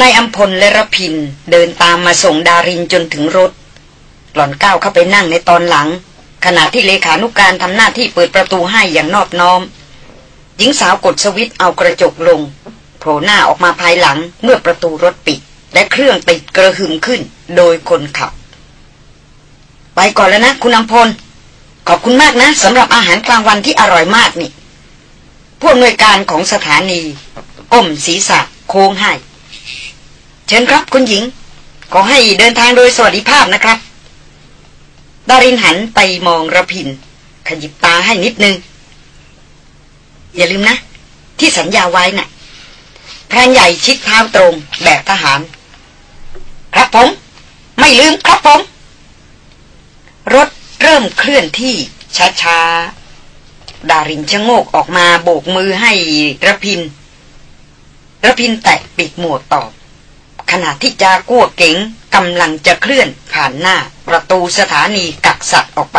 นายอัมพลและระพินเดินตามมาส่งดารินจนถึงรถ หล่อนก้าวเข้าไปนั่งในตอนหลัง ขณะที่เลขานุกการทำหน้าที่เปิดประตูให้อย่างนอบน้อม หญิงสาวกดสวิตช์เอากระจกลงโผล่หน้าออกมาภายหลังเมื่อประตูรถปิด และเครื่องติดกระหึ่มขึ้นโดยคนขับ ไปก่อนแล้วนะ คุณอัมพล ขอบคุณมากนะสำหรับอาหารกลางวันที่อร่อยมากนี่ผู้อำนวยการของสถานีก้มศีรษะโค้งให้ เชิญครับคุณหญิง ขอให้เดินทางโดยสวัสดิภาพนะครับ ดารินหันไปมองระพิน ขยิบตาให้นิดนึง อย่าลืมนะ ที่สัญญาไว้นะ่ะพรานใหญ่ชิดเท้าตรงแบบทหาร ครับผม ไม่ลืมครับผม รถเริ่มเคลื่อนที่ช้าๆ ดารินชะโงกออกมาโบกมือให้ระพินระพินแตะปิดหมวกตอบ ขณะที่จากัวเก๋งกำลังจะเคลื่อนผ่านหน้าประตูสถานีกักสัตว์ออกไป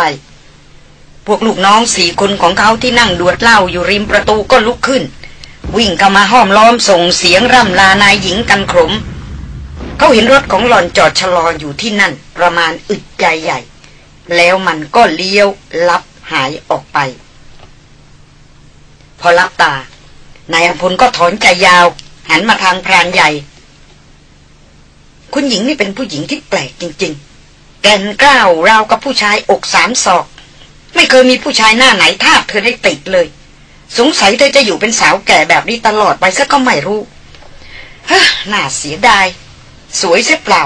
พวกลูกน้องสี่คนของเขาที่นั่งดวดเหล้าอยู่ริมประตูก็ลุกขึ้น วิ่งเข้ามาห้อมล้อมส่งเสียงร่ำลานายหญิงกันขม เขาเห็นรถของหลอนจอดชะลออยู่ที่นั่น ประมาณอึดใจใหญ่ แล้วมันก็เลี้ยวลับหายออกไป พอรับตานายอภพลก็ถอนใจยาว หันมาทางพรานใหญ่ คุณหญิงนี่เป็นผู้หญิงที่แปลกจริง ๆ แก่นกล้าวราวกับผู้ชายอกสามศอก ไม่เคยมีผู้ชายหน้าไหนทาบเธอได้ติดเลย สงสัยเธอจะอยู่เป็นสาวแก่แบบนี้ตลอดไปซะก็ไม่รู้เฮ้น่าเสียดาย สวยเสียเปล่า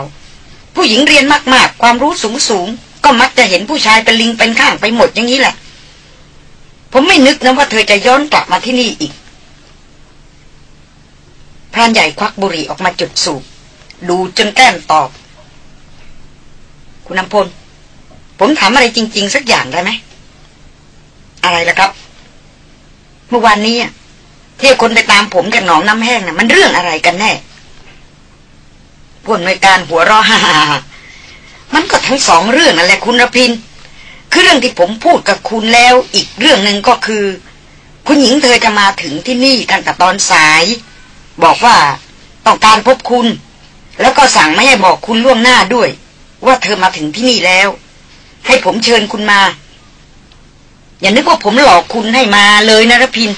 ผู้หญิงเรียนมากๆ ความรู้สูงสูงก็มักจะเห็นผู้ชายเป็นลิงเป็นข้างไปหมดอย่างนี้แหละ ผมไม่นึกนะว่าเธอจะย้อนกลับมาที่นี่อีกพรานใหญ่ควักบุหรี่ออกมาจุดสูบ ดูจนแก้มตอบ คุณน้ำพล ผมถามอะไรจริง ๆ สักอย่างได้ไหม อะไรล่ะครับ เมื่อวานนี้ที่คนไปตามผมจากหนองน้ำแห้งนะ่ะ มันเรื่องอะไรกันแน่ผู้อำนวยการหัวเราะฮ่ามันก็ทั้งสองเรื่องนั่นแหละคุณรพิน คือเรื่องที่ผมพูดกับคุณแล้วอีกเรื่องหนึ่งก็คือ คุณหญิงเธอจะมาถึงที่นี่กันแต่ตอนสาย บอกว่าต้องการพบคุณ แล้วก็สั่งไม่ให้บอกคุณล่วงหน้าด้วย ว่าเธอมาถึงที่นี่แล้ว ให้ผมเชิญคุณมา อย่านึกว่าผมหลอกคุณให้มาเลยนะรพิน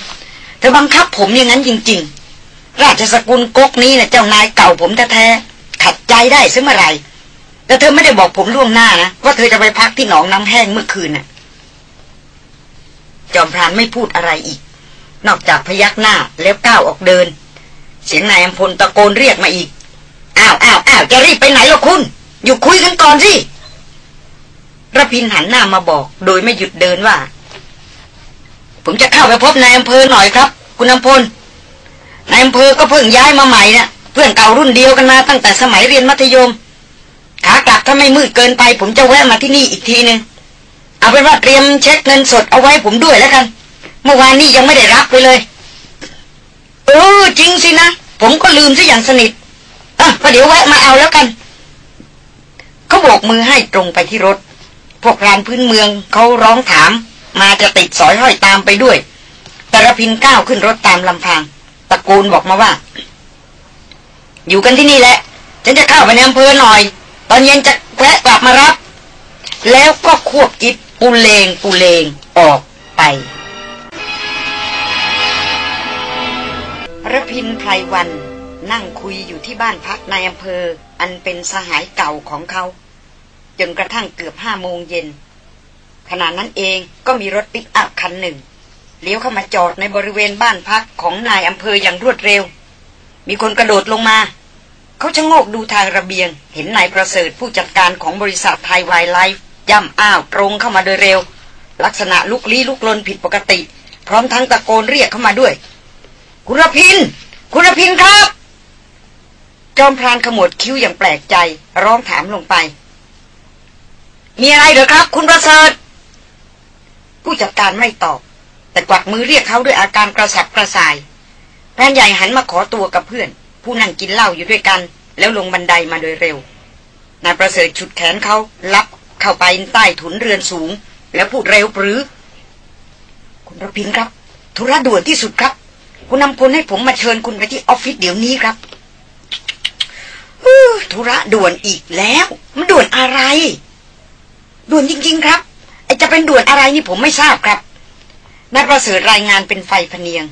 เธอบังคับผมอย่างนั้นจริง ๆ ราชสกุลก๊กนี้นะเจ้านายเก่าผมแท้ๆขัดใจได้ซึ่งเมื่อไรแต่เธอไม่ได้บอกผมล่วงหน้านะว่าเธอจะไปพักที่หนองน้ำแห้งเมื่อคืนน่ะ จอมพรานไม่พูดอะไรอีก นอกจากพยักหน้าแล้วก้าวออกเดิน เสียงนายอำพลตะโกนเรียกมาอีก อ้าวอ้าวอ้าวจะรีบไปไหนล่ะคุณ อยู่คุยกันก่อนสิระพินหันหน้ามาบอก โดยไม่หยุดเดินว่า ผมจะเข้าไปพบนายอำเภอหน่อยครับ คุณอำพลนายอำเภอก็เพิ่งย้ายมาใหม่นะ่ะเพื่อนเก่ารุ่นเดียวกันมาตั้งแต่สมัยเรียนมัธยม ขากลับถ้าไม่มืดเกินไป ผมจะแวะมาที่นี่อีกทีนึง เอาเป็นว่าเตรียมเช็คเงินสดเอาไว้ผมด้วยแล้วกัน เมื่อวานนี้ยังไม่ได้รับไปเลย เออจริงสินะ ผมก็ลืมซะอย่างสนิท อะประเดี๋ยวแวะมาเอาแล้วกัน เขาโบกมือให้ตรงไปที่รถ พวกรานพื้นเมืองเขาร้องถาม มาจะติดสอยห้อยตามไปด้วย แต่ระพินก้าวขึ้นรถตามลำพัง ตะโกนบอกมาว่า อยู่กันที่นี่แหละ ฉันจะเข้าไปในอำเภอหน่อย ตอนเย็นจะแวะกลับมารับ แล้วก็ควบกิบปูเลงปูเลงออกไประพินไพรวัน นั่งคุยอยู่ที่บ้านพักในอำเภอ อันเป็นสหายเก่าของเขา จนกระทั่งเกือบห้าโมงเย็นขณะนั้นเองก็มีรถปิกอัพคันหนึ่งเลี้ยวเข้ามาจอดในบริเวณบ้านพักของนายอำเภออย่างรวดเร็ว มีคนกระโดดลงมา เขาชะโงกดูทางระเบียง เห็นนายประเสริฐผู้จัดการของบริษัทไทยไวไลฟ์ย่ำอ้าวตรงเข้ามาโดยเร็ว ลักษณะลุกลี้ลุกลนผิดปกติ พร้อมทั้งตะโกนเรียกเข้ามาด้วย คุณรพิน คุณรพินครับ จอมพรานขมวดคิ้วอย่างแปลกใจ ร้องถามลงไป มีอะไรเหรอครับ คุณประเสริฐผู้จัดการไม่ตอบ แต่กวักมือเรียกเขาด้วยอาการกระสับกระส่ายพรานใหญ่หันมาขอตัวกับเพื่อน ผู้นั่งกินเหล้าอยู่ด้วยกัน แล้วลงบันไดมาโดยเร็วนายประเสริฐฉุดแขนเขาลับเข้าไปใต้ถุนเรือนสูง แล้วพูดเร็วปรือ คุณรพินครับ ธุระด่วนที่สุดครับ คุณนำพลให้ผมมาเชิญคุณไปที่ออฟฟิศเดี๋ยวนี้ครับ ธุระด่วนอีกแล้ว มันด่วนอะไร ด่วนจริง ๆ ครับไอจะเป็นด่วนอะไรนี่ผมไม่ทราบครับนายประเสริฐรายงานเป็นไฟพเนียง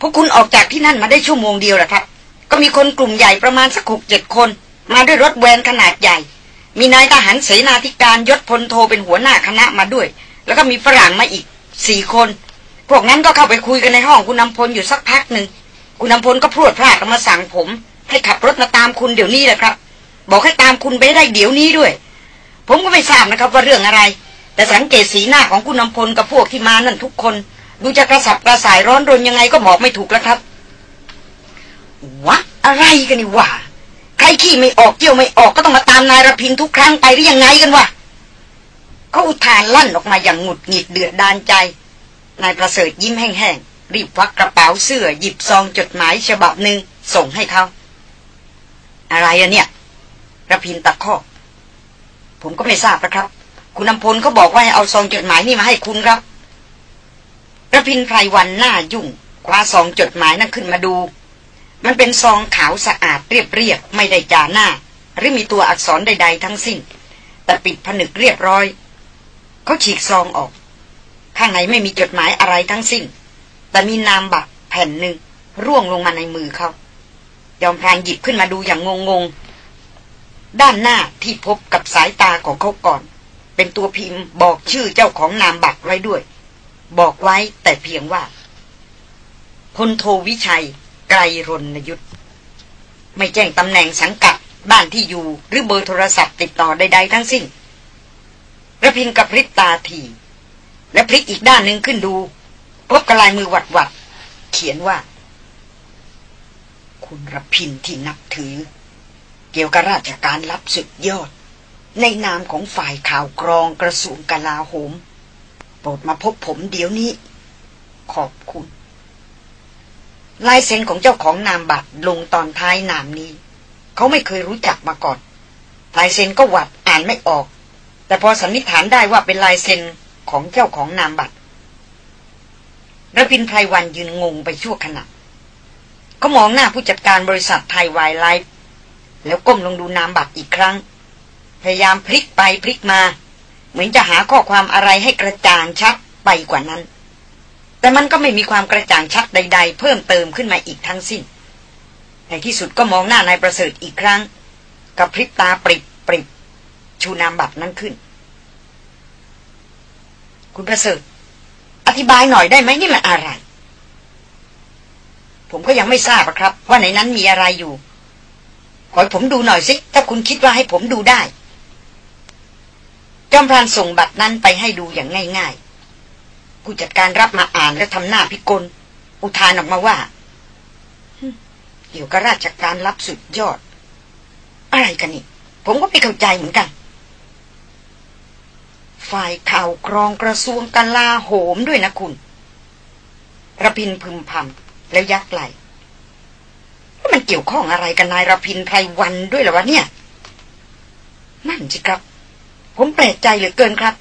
พวกคุณออกจากที่นั่นมาได้ชั่วโมงเดียวแหละครับ ก็มีคนกลุ่มใหญ่ประมาณสักหกเจ็ดคน มาด้วยรถแวนขนาดใหญ่ มีนายทหารเสนาธิการยศพลโทเป็นหัวหน้าคณะมาด้วย แล้วก็มีฝรั่งมาอีกสี่คน พวกนั้นก็เข้าไปคุยกันในห้องคุณนำพลอยู่สักพักหนึ่งคุณนำพลก็พรวดพลาดมาสั่งผม ให้ขับรถมาตามคุณเดี๋ยวนี้แหละครับ บอกให้ตามคุณไปได้เดี๋ยวนี้ด้วย ผมก็ไม่ทราบนะครับว่าเรื่องอะไร แต่สังเกตสีหน้าของคุณนำพลกับพวกที่มานั่นทุกคน ดูจะกระสับกระส่ายร้อนรนยังไงก็บอกไม่ถูกแล้วครับวะอะไรกันนี่วะใครขี้ไม่ออกเกี่ยวไม่ออกก็ต้องมาตามนายรพินทุกครั้งไปหรือยังไงกันวะเขาอุทานลั่นออกมาอย่างหงุดหงิดเดือดดานใจนายประเสริฐยิ้มแห้งๆรีบควักกระเป๋าเสื้อหยิบซองจดหมายฉบับหนึ่งส่งให้เขา อะไรอะเนี่ยระพินตะคอกผมก็ไม่ทราบนะครับ คุณนำพลเขาบอกว่าให้เอาซองจดหมายนี่มาให้คุณครับระพินไพรวันหน้ายุ่งคว้าซองจดหมายนั้นขึ้นมาดู มันเป็นซองขาวสะอาดเรียบๆไม่ได้จาหน้า หรือมีตัวอักษรใด ๆ ทั้งสิ้น แต่ปิดผนึกเรียบร้อย เขาฉีกซองออก ข้างในไม่มีจดหมายอะไรทั้งสิ้น แต่มีนามบัตรแผ่นหนึ่งร่วงลงมาในมือเขา ยอมพรานหยิบขึ้นมาดูอย่างงงๆ ด้านหน้าที่พบกับสายตาของเขาก่อน เป็นตัวพิมพ์บอกชื่อเจ้าของนามบัตรไว้ด้วย บอกไว้แต่เพียงว่าพลโทวิชัย ไกรรณยุทธไม่แจ้งตำแหน่งสังกัดบ้านที่อยู่หรือเบอร์โทรศัพท์ติดต่อใดๆทั้งสิ้นระพินกับพริบตาทีและพลิกอีกด้านหนึ่งขึ้นดูพบกระลายมือหวัดหวัดเขียนว่า คุณรพินที่นับถือ เกี่ยวกับราชการลับสุดยอด ในนามของฝ่ายข่าวกรองกระทรวงกลาโหม โปรดมาพบผมเดี๋ยวนี้ ขอบคุณลายเซ็นของเจ้าของนามบัตรลงตอนท้ายนามนี้ เขาไม่เคยรู้จักมาก่อนลายเซ็นก็หวัดอ่านไม่ออก แต่พอสันนิษฐานได้ว่าเป็นลายเซ็นของเจ้าของนามบัตรระพินไพรวันยืนงงไปชั่วขณะ เขามองหน้าผู้จัดการบริษัทไทยวายไลฟ์แล้วก้มลงดูนามบัตรอีกครั้ง พยายามพลิกไปพลิกมา เหมือนจะหาข้อความอะไรให้กระจ่างชัดไปกว่านั้น แต่มันก็ไม่มีความกระจ่างชัดใด ๆ เพิ่มเติมขึ้นมาอีกทั้งสิ้น ในที่สุดก็มองหน้านายประเสริฐอีกครั้งกับพริบตาปริบปริบชูนามบัตรนั้นขึ้น คุณประเสริฐ อธิบายหน่อยได้ไหมนี่มันอะไร ผมก็ยังไม่ทราบครับ ว่าในนั้นมีอะไรอยู่ ขอให้ผมดูหน่อยสิถ้าคุณคิดว่าให้ผมดูได้ จอมพรานส่งบัตรนั้นไปให้ดูอย่างง่ายๆผู้จัดการรับมาอ่านและทำหน้าพิกล อุทานออกมาว่าเกี่ยวกับราชการรับสุดยอด อะไรกันนี่ ผมก็ไม่เข้าใจเหมือนกัน ฝ่ายข่าวกรองกระทรวงกลาโหมด้วยนะคุณระพินพึมพำ แล้วยักไหลมันเกี่ยวข้องอะไรกับนายระพินไพรวันด้วยหรอวะเนี่ย นั่นสิครับ ผมแปลกใจเหลือเกินครับ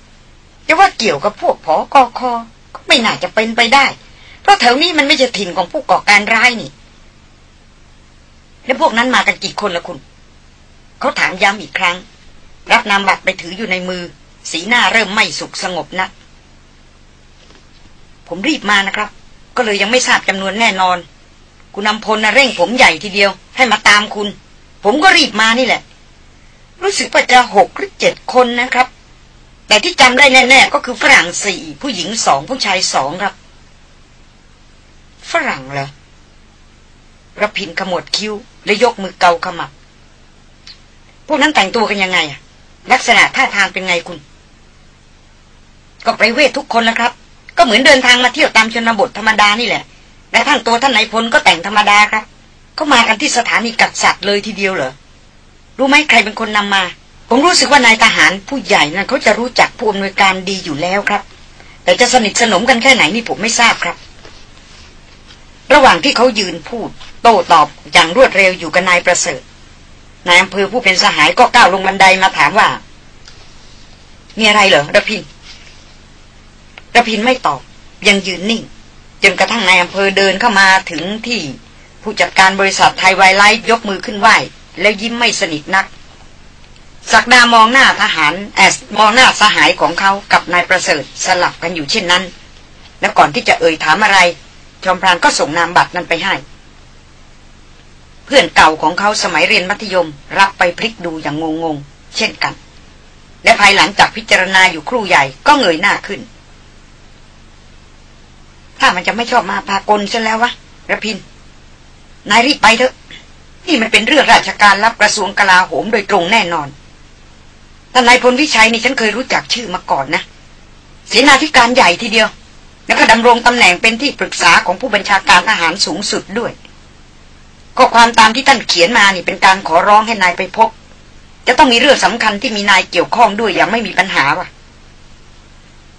จะว่าเกี่ยวกับพวกผอกอคอก็ไม่น่าจะเป็นไปได้ เพราะแถวนี้มันไม่ใช่ถิ่นของผู้ก่อการร้ายนี่ แล้วพวกนั้นมากันกี่คนละคุณ เขาถามย้ำอีกครั้ง รับนามบัตรไปถืออยู่ในมือ สีหน้าเริ่มไม่สุขสงบนักผมรีบมานะครับ ก็เลยยังไม่ทราบจำนวนแน่นอน คุณนำพลนะเร่งผมใหญ่ทีเดียว ให้มาตามคุณ ผมก็รีบมานี่แหละ รู้สึกว่าจะหกหรือเจ็ดคนนะครับ แต่ที่จำได้แน่ ๆ ก็คือฝรั่งสี่ผู้หญิงสองผู้ชายสองครับ ฝรั่งเหรอระพินขมวดคิ้ว และยกมือเกาขมับ พวกนั้นแต่งตัวกันยังไงอะลักษณะท่าทางเป็นไงคุณ ก็ไปเวททุกคนแล้วครับ ก็เหมือนเดินทางมาเที่ยวตามชนบทธรรมดานี่แหละ และท่านตัวท่านนายพลก็แต่งธรรมดาครับเขามากันที่สถานีกักสัตว์เลยทีเดียวเหรอ รู้ไหมใครเป็นคนนำมา ผมรู้สึกว่านายทหารผู้ใหญ่นั้นเขาจะรู้จักผู้อำนวยการดีอยู่แล้วครับ แต่จะสนิทสนมกันแค่ไหนนี่ผมไม่ทราบครับ ระหว่างที่เขายืนพูด โต้ตอบอย่างรวดเร็วอยู่กับนายประเสริฐ นายอำเภอผู้เป็นสหายก็ก้าวลงบันไดมาถามว่า มีอะไรเหรอระพิน ระพินไม่ตอบ ยังยืนนิ่ง จนกระทั่งนายอำเภอเดินเข้ามาถึงที่ ผู้จัดการบริษัทไทยไวไลท์ยกมือขึ้นไหวแล้วยิ้มไม่สนิทนักสักดามองหน้าทหารแอสมองหน้าสหายของเขากับนายประเสริฐสลับกันอยู่เช่นนั้น แล้วก่อนที่จะเอ่ยถามอะไร จอมพรานก็ส่งนามบัตรนั้นไปให้ เพื่อนเก่าของเขาสมัยเรียนมัธยม รับไปพลิกดูอย่างงงๆเช่นกัน และภายหลังจากพิจารณาอยู่ครู่ใหญ่ก็เงยหน้าขึ้น ถ้ามันจะไม่ชอบมาพากลซะแล้ววะระพิน นายรีบไปเถอะ นี่มันเป็นเรื่องราชการรับกระทรวงกลาโหมโดยตรงแน่นอนแต่นายพลวิชัยนี่ฉันเคยรู้จักชื่อมาก่อนนะเสนาธิการใหญ่ทีเดียว แล้วก็ดำรงตำแหน่งเป็นที่ปรึกษาของผู้บัญชาการทหารสูงสุดด้วยก็ความตามที่ท่านเขียนมานี่เป็นการขอร้องให้นายไปพบ จะต้องมีเรื่องสำคัญที่มีนายเกี่ยวข้องด้วยอย่างไม่มีปัญหาว่ะ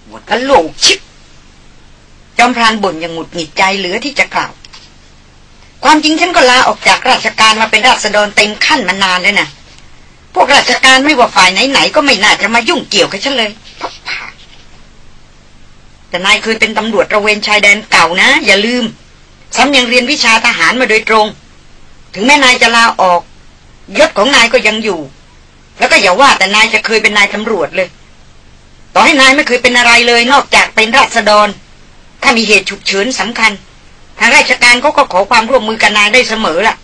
หมดกะโหลกชิบ จอมพรานบ่นอย่างหงุดหงิดใจเหลือที่จะกล่าว ความจริงฉันก็ลาออกจากราชการมาเป็นราษฎรเต็มขั้นมานานแล้วนะพวกราชการไม่ว่าฝ่ายไหนๆก็ไม่น่าจะมายุ่งเกี่ยวกับฉันเลยพับผ่าแต่นายเคยเป็นตำรวจระเวนชายแดนเก่านะ อย่าลืม ซ้ำยังเรียนวิชาทหารมาโดยตรง ถึงแม่นายจะลาออก ยศของนายก็ยังอยู่ แล้วก็อย่าว่าแต่นายจะเคยเป็นนายตำรวจเลย ต่อให้นายไม่เคยเป็นอะไรเลย นอกจากเป็นราษฎร ถ้ามีเหตุฉุกเฉินสำคัญ ทางราชการเขาก็ขอความร่วมมือกับนายได้เสมอล่ะ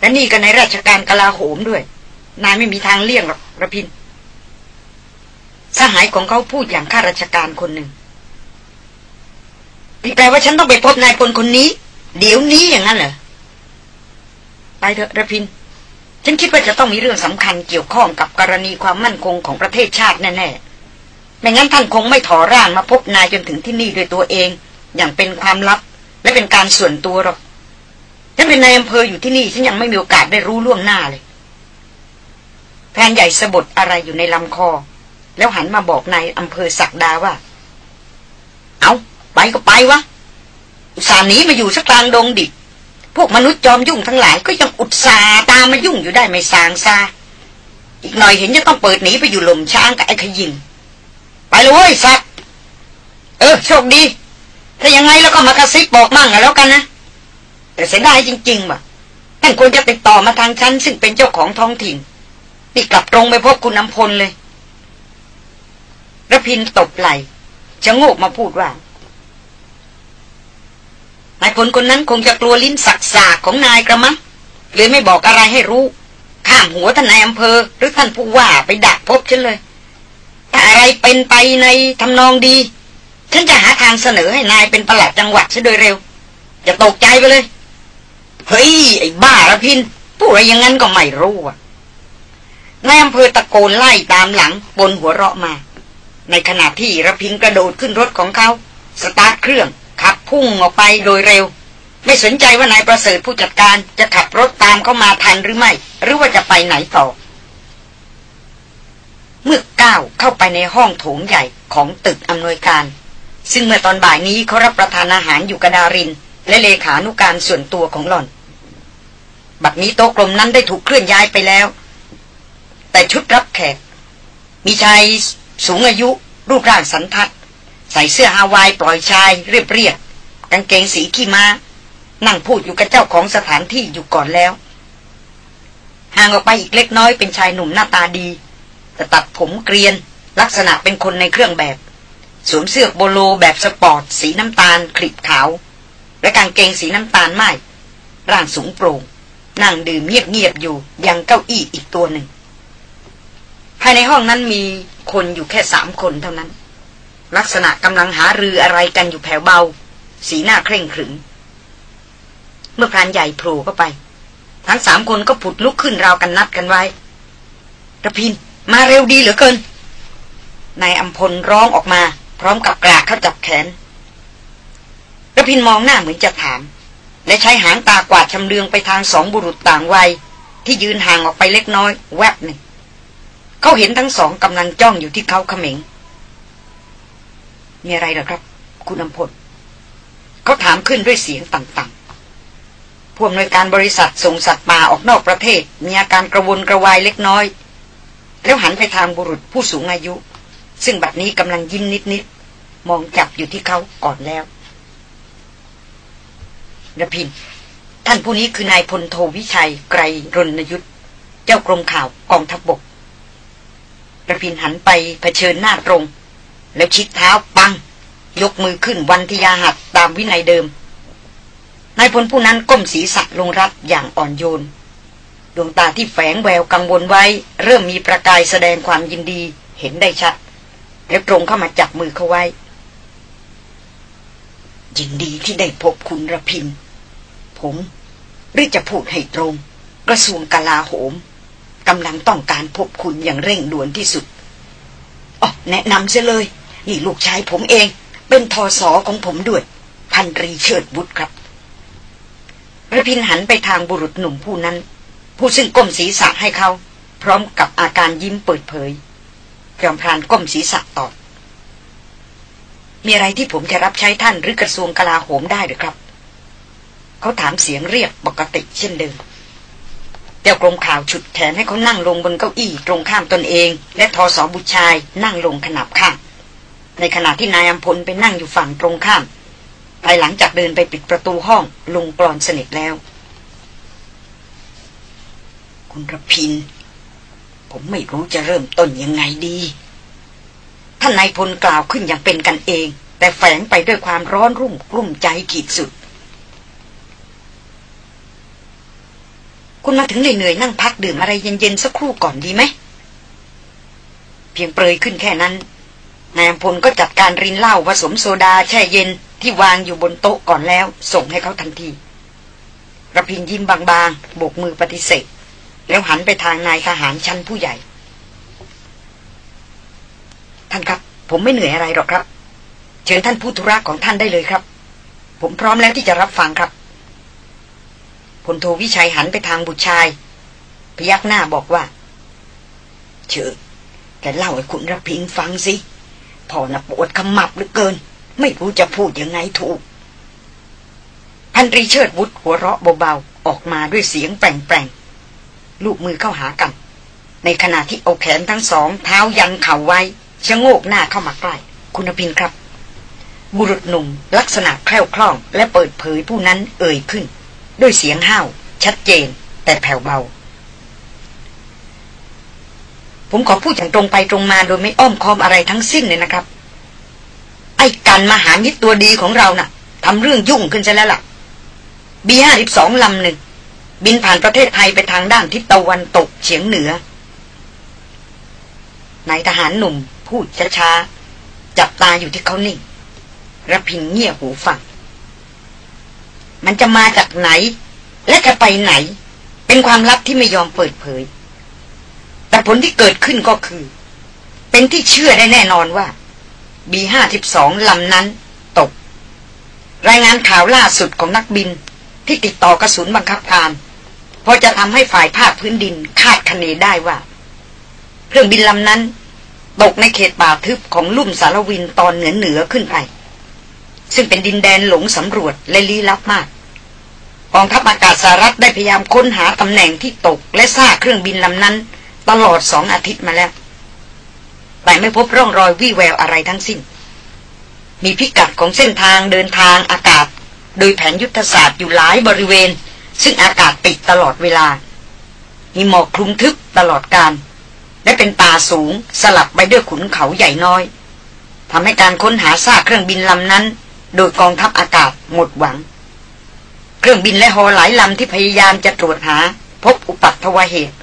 และนี่ก็ในราชการกลาโหมด้วย นายไม่มีทางเลี่ยงหรอกระพิน สหายของเขาพูดอย่างข้าราชการคนหนึ่งนี่แปลว่าฉันต้องไปพบนายพลคนนี้ เดี๋ยวนี้อย่างนั้นเหรอ ไปเถอะระพิน ฉันคิดว่าจะต้องมีเรื่องสำคัญเกี่ยวข้องกับกรณีความมั่นคงของประเทศชาติแน่ๆ ไม่งั้นท่านคงไม่ถอร่างมาพบนายจนถึงที่นี่ด้วยตัวเอง อย่างเป็นความลับ และเป็นการส่วนตัวหรอกฉันเป็นนายอำเภออยู่ที่นี่ฉันยังไม่มีโอกาสได้รู้ล่วงหน้าเลยแพนใหญ่สะบดอะไรอยู่ในลำคอ แล้วหันมาบอกนายอำเภอศักดาว่า เอาไปก็ไปวะอุตส่าห์หนีมาอยู่สักกลางดงดิบพวกมนุษย์จอมยุ่งทั้งหลายก็ยังอุตส่าห์ตามมายุ่งอยู่ได้ไม่สางซาอีกหน่อยเห็นจะต้องเปิดหนีไปอยู่หล่มช้างกับไอ้ขยิน ไปเลยเว้ยสักเออโชคดี ถ้ายังไงแล้วก็มากระซิบบอกมั่งกันแล้วกันนะแต่เสียดายจริงๆว่ะท่านควรจะติดต่อมาทางฉันซึ่งเป็นเจ้าของท้องถิ่นนี่กลับตรงไปพบคุณน้ำพลเลยระพินตบไหลชะโงกมาพูดว่านายพลคนนั้นคงจะกลัวลิ้นสักสากของนายกระมังเลยไม่บอกอะไรให้รู้ ข้ามหัวท่านนายอำเภอ หรือท่านผู้ว่าไปดักพบฉันเลย ถ้าอะไรเป็นไปในทำนองดี ฉันจะหาทางเสนอให้นายเป็นประหลัดจังหวัดซะโดยเร็ว อย่าตกใจไปเลย เฮ้ย ไอ้บ้าระพินพูดอะไรอย่างนั้นก็ไม่รู้อะนายอำเภอตะโกนไล่ตามหลังบนหัวเราะมา ในขณะที่ระพินกระโดดขึ้นรถของเขา สตาร์ทเครื่องขับพุ่งออกไปโดยเร็ว ไม่สนใจว่านายประเสริฐผู้จัดการจะขับรถตามเข้ามาทันหรือไม่ หรือว่าจะไปไหนต่อ เมื่อก้าวเข้าไปในห้องโถงใหญ่ของตึกอำนวยการ ซึ่งเมื่อตอนบ่ายนี้เขารับประทานอาหารอยู่กับดาริน และเลขานุการส่วนตัวของหล่อน บัดนี้โต๊ะกลมนั้นได้ถูกเคลื่อนย้ายไปแล้ว แต่ชุดรับแขก มีชายสูงอายุ รูปร่างสันทัด ใส่เสื้อฮาวายปล่อยชายเรียบเรียบกางเกงสีขี้มา้า นั่งพูดอยู่กับเจ้าของสถานที่อยู่ก่อนแล้วห่างออกไปอีกเล็กน้อยเป็นชายหนุ่มหน้าตาดี แต่ตัดผมเกรียน ลักษณะเป็นคนในเครื่องแบบ สวมเสื้อโบโลแบบสปอร์ต สีน้ำตาลคลิบขาว และกางเกงสีน้ำตาลไม้ร่างสูงโปร่งนั่งดื่มเงียบๆอยู่ยังเก้าอี้อีกตัวหนึ่ง ภายในห้องนั้นมีคนอยู่แค่สามคนเท่านั้น ลักษณะกำลังหารืออะไรกันอยู่แผ่วเบา สีหน้าเคร่งขรึมเมื่อพรานใหญ่โผล่เข้าไป ทั้งสามคนก็ผุดลุกขึ้นราวกันนัดกันไว้ระพิน มาเร็วดีเหลือเกิน นายอัมพลร้องออกมา พร้อมกับกราเข้าจับแขนระพินมองหน้าเหมือนจะถาม และใช้หางตากวาดชำเลืองไปทางสองบุรุษต่างวัย ที่ยืนห่างออกไปเล็กน้อย แวบหนึ่งเขาเห็นทั้งสองกำลังจ้องอยู่ที่เขาเขม็ง มีอะไรหรอครับ คุณอำพลเขาถามขึ้นด้วยเสียงต่ำๆผู้อำนวยการบริษัทส่งสัตว์ป่าออกนอกประเทศ มีอาการกระวนกระวายเล็กน้อย แล้วหันไปทางบุรุษผู้สูงอายุ ซึ่งบัดนี้กำลังยิ้มนิดๆมองจับอยู่ที่เขาก่อนแล้วระพิน ท่านผู้นี้คือนายพลโทวิชัยไกรรณยุทธเจ้ากรมข่าวกองทัพบบกระพินหันไปเผชิญหน้าตรง แล้วชิดเท้าปัง ยกมือขึ้นวันทยาหัดตามวินัยเดิมนายพลผู้นั้นก้มศีรษะลงรับอย่างอ่อนโยน ดวงตาที่แฝงแววกังวลไว้ เริ่มมีประกายแสดงความยินดีเห็นได้ชัด แล้วตรงเข้ามาจับมือเขาไว้ ยินดีที่ได้พบคุณระพิน ผมหรือจะพูดให้ตรง กระทรวงกลาโหมกำลังต้องการพบคุณอย่างเร่งด่วนที่สุดอ๋อแนะนำเสียเลย นี่ลูกชายผมเอง เป็นทอสอของผมด้วย พันรีเชิดบุตรครับระพินหันไปทางบุรุษหนุ่มผู้นั้น ผู้ซึ่งก้มศีรษะให้เขา พร้อมกับอาการยิ้มเปิดเผยจอมพรานก้มศีรษะตอบมีอะไรที่ผมจะรับใช้ท่านหรือกระทรวงกลาโหมได้หรือครับ เขาถามเสียงเรียกปกติเช่นเดิมเจ้ากรมข่าวฉุดแขนให้เขานั่งลงบนเก้าอี้ตรงข้ามตนเอง และทอสอบุชายนั่งลงขนับข้าง ในขณะที่นายอัมพลไปนั่งอยู่ฝั่งตรงข้ามภายหลังจากเดินไปปิดประตูห้องลงกรอนสนิทแล้ว คุณระพิน ผมไม่รู้จะเริ่มต้นยังไงดี ท่านนายพลกล่าวขึ้นอย่างเป็นกันเอง แต่แฝงไปด้วยความร้อนรุ่มกลุ่มใจขีดสุด คุณมาถึงเหนื่อยๆนั่งพักดื่มอะไรเย็นๆสักครู่ก่อนดีไหม เพียงเปรยขึ้นแค่นั้นนายอำพลก็จัดการรินเหล้าผสมโซดาแช่เย็นที่วางอยู่บนโต๊ะก่อนแล้ว ส่งให้เขาทันทีระพินยิ้มบางๆโบกมือปฏิเสธ แล้วหันไปทางนายทหารชั้นผู้ใหญ่ ท่านครับ ผมไม่เหนื่อยอะไรหรอกครับ เชิญท่านผู้ธุระของท่านได้เลยครับ ผมพร้อมแล้วที่จะรับฟังครับพลโทวิชัยหันไปทางบุตรชาย พยักหน้าบอกว่า เชิญแกเล่าให้คุณระพินฟังสิพ่อน่ะปวดขมับเหลือเกิน ไม่รู้จะพูดยังไงถูก พันตรีเชิดวุฒหัวเราะเบาๆ ออกมาด้วยเสียงแปลงๆ ลูกมือเข้าหากัน ในขณะที่เอาแขนทั้งสอง เท้ายันเข่าไว้ชะโงกหน้าเข้ามาใกล้ คุณพินครับ บุรุษหนุ่มลักษณะแคล่วคล่อง และเปิดเผยผู้นั้นเอ่ยขึ้น ด้วยเสียงห้าว ชัดเจน แต่แผ่วเบา ผมขอพูดอย่างตรงไปตรงมาโดยไม่อ้อมค้อมอะไรทั้งสิ้นเลยนะครับ ไอ้กันมหามิตรตัวดีของเรานะ่ะทำเรื่องยุ่งขึ้นซะแล้วล่ะบีห้าสิบสองลำหนึ่ง บินผ่านประเทศไทยไปทางด้านทิศตะวันตกเฉียงเหนือนายทหารหนุ่มพูดช้าๆจับตาอยู่ที่เขานิ่งระพินเงียบหูฟัง มันจะมาจากไหน และจะไปไหน เป็นความลับที่ไม่ยอมเปิดเผย แต่ผลที่เกิดขึ้นก็คือ เป็นที่เชื่อได้แน่นอนว่าบีห้าสิบสองลำนั้นตก รายงานข่าวล่าสุดของนักบินที่ติดต่อกระสุนบังคับการ พอจะทำให้ฝ่ายภาคพื้นดินคาดคะเนได้ว่า เครื่องบินลำนั้น ตกในเขตป่าทึบของลุ่มสารวินตอนเหนือเหนือขึ้นไป ซึ่งเป็นดินแดนหลงสำรวจและลี้ลับมากกองทัพอากาศสหรัฐได้พยายามค้นหาตำแหน่งที่ตกและซากเครื่องบินลำนั้น ตลอดสองอาทิตย์มาแล้ว แต่ไม่พบร่องรอยวี่แววอะไรทั้งสิ้น มีพิกัดของเส้นทางเดินทางอากาศ โดยแผนยุทธศาสตร์อยู่หลายบริเวณ ซึ่งอากาศปิดตลอดเวลา มีหมอกคลุมทึบตลอดการและเป็นป่าสูงสลับไปด้วยขุนเขาใหญ่น้อยทำให้การค้นหาซากเครื่องบินลำนั้น โดยกองทัพอากาศหมดหวัง เครื่องบินและฮอหลายลำที่พยายามจะตรวจหา พบอุปัตวเหตุ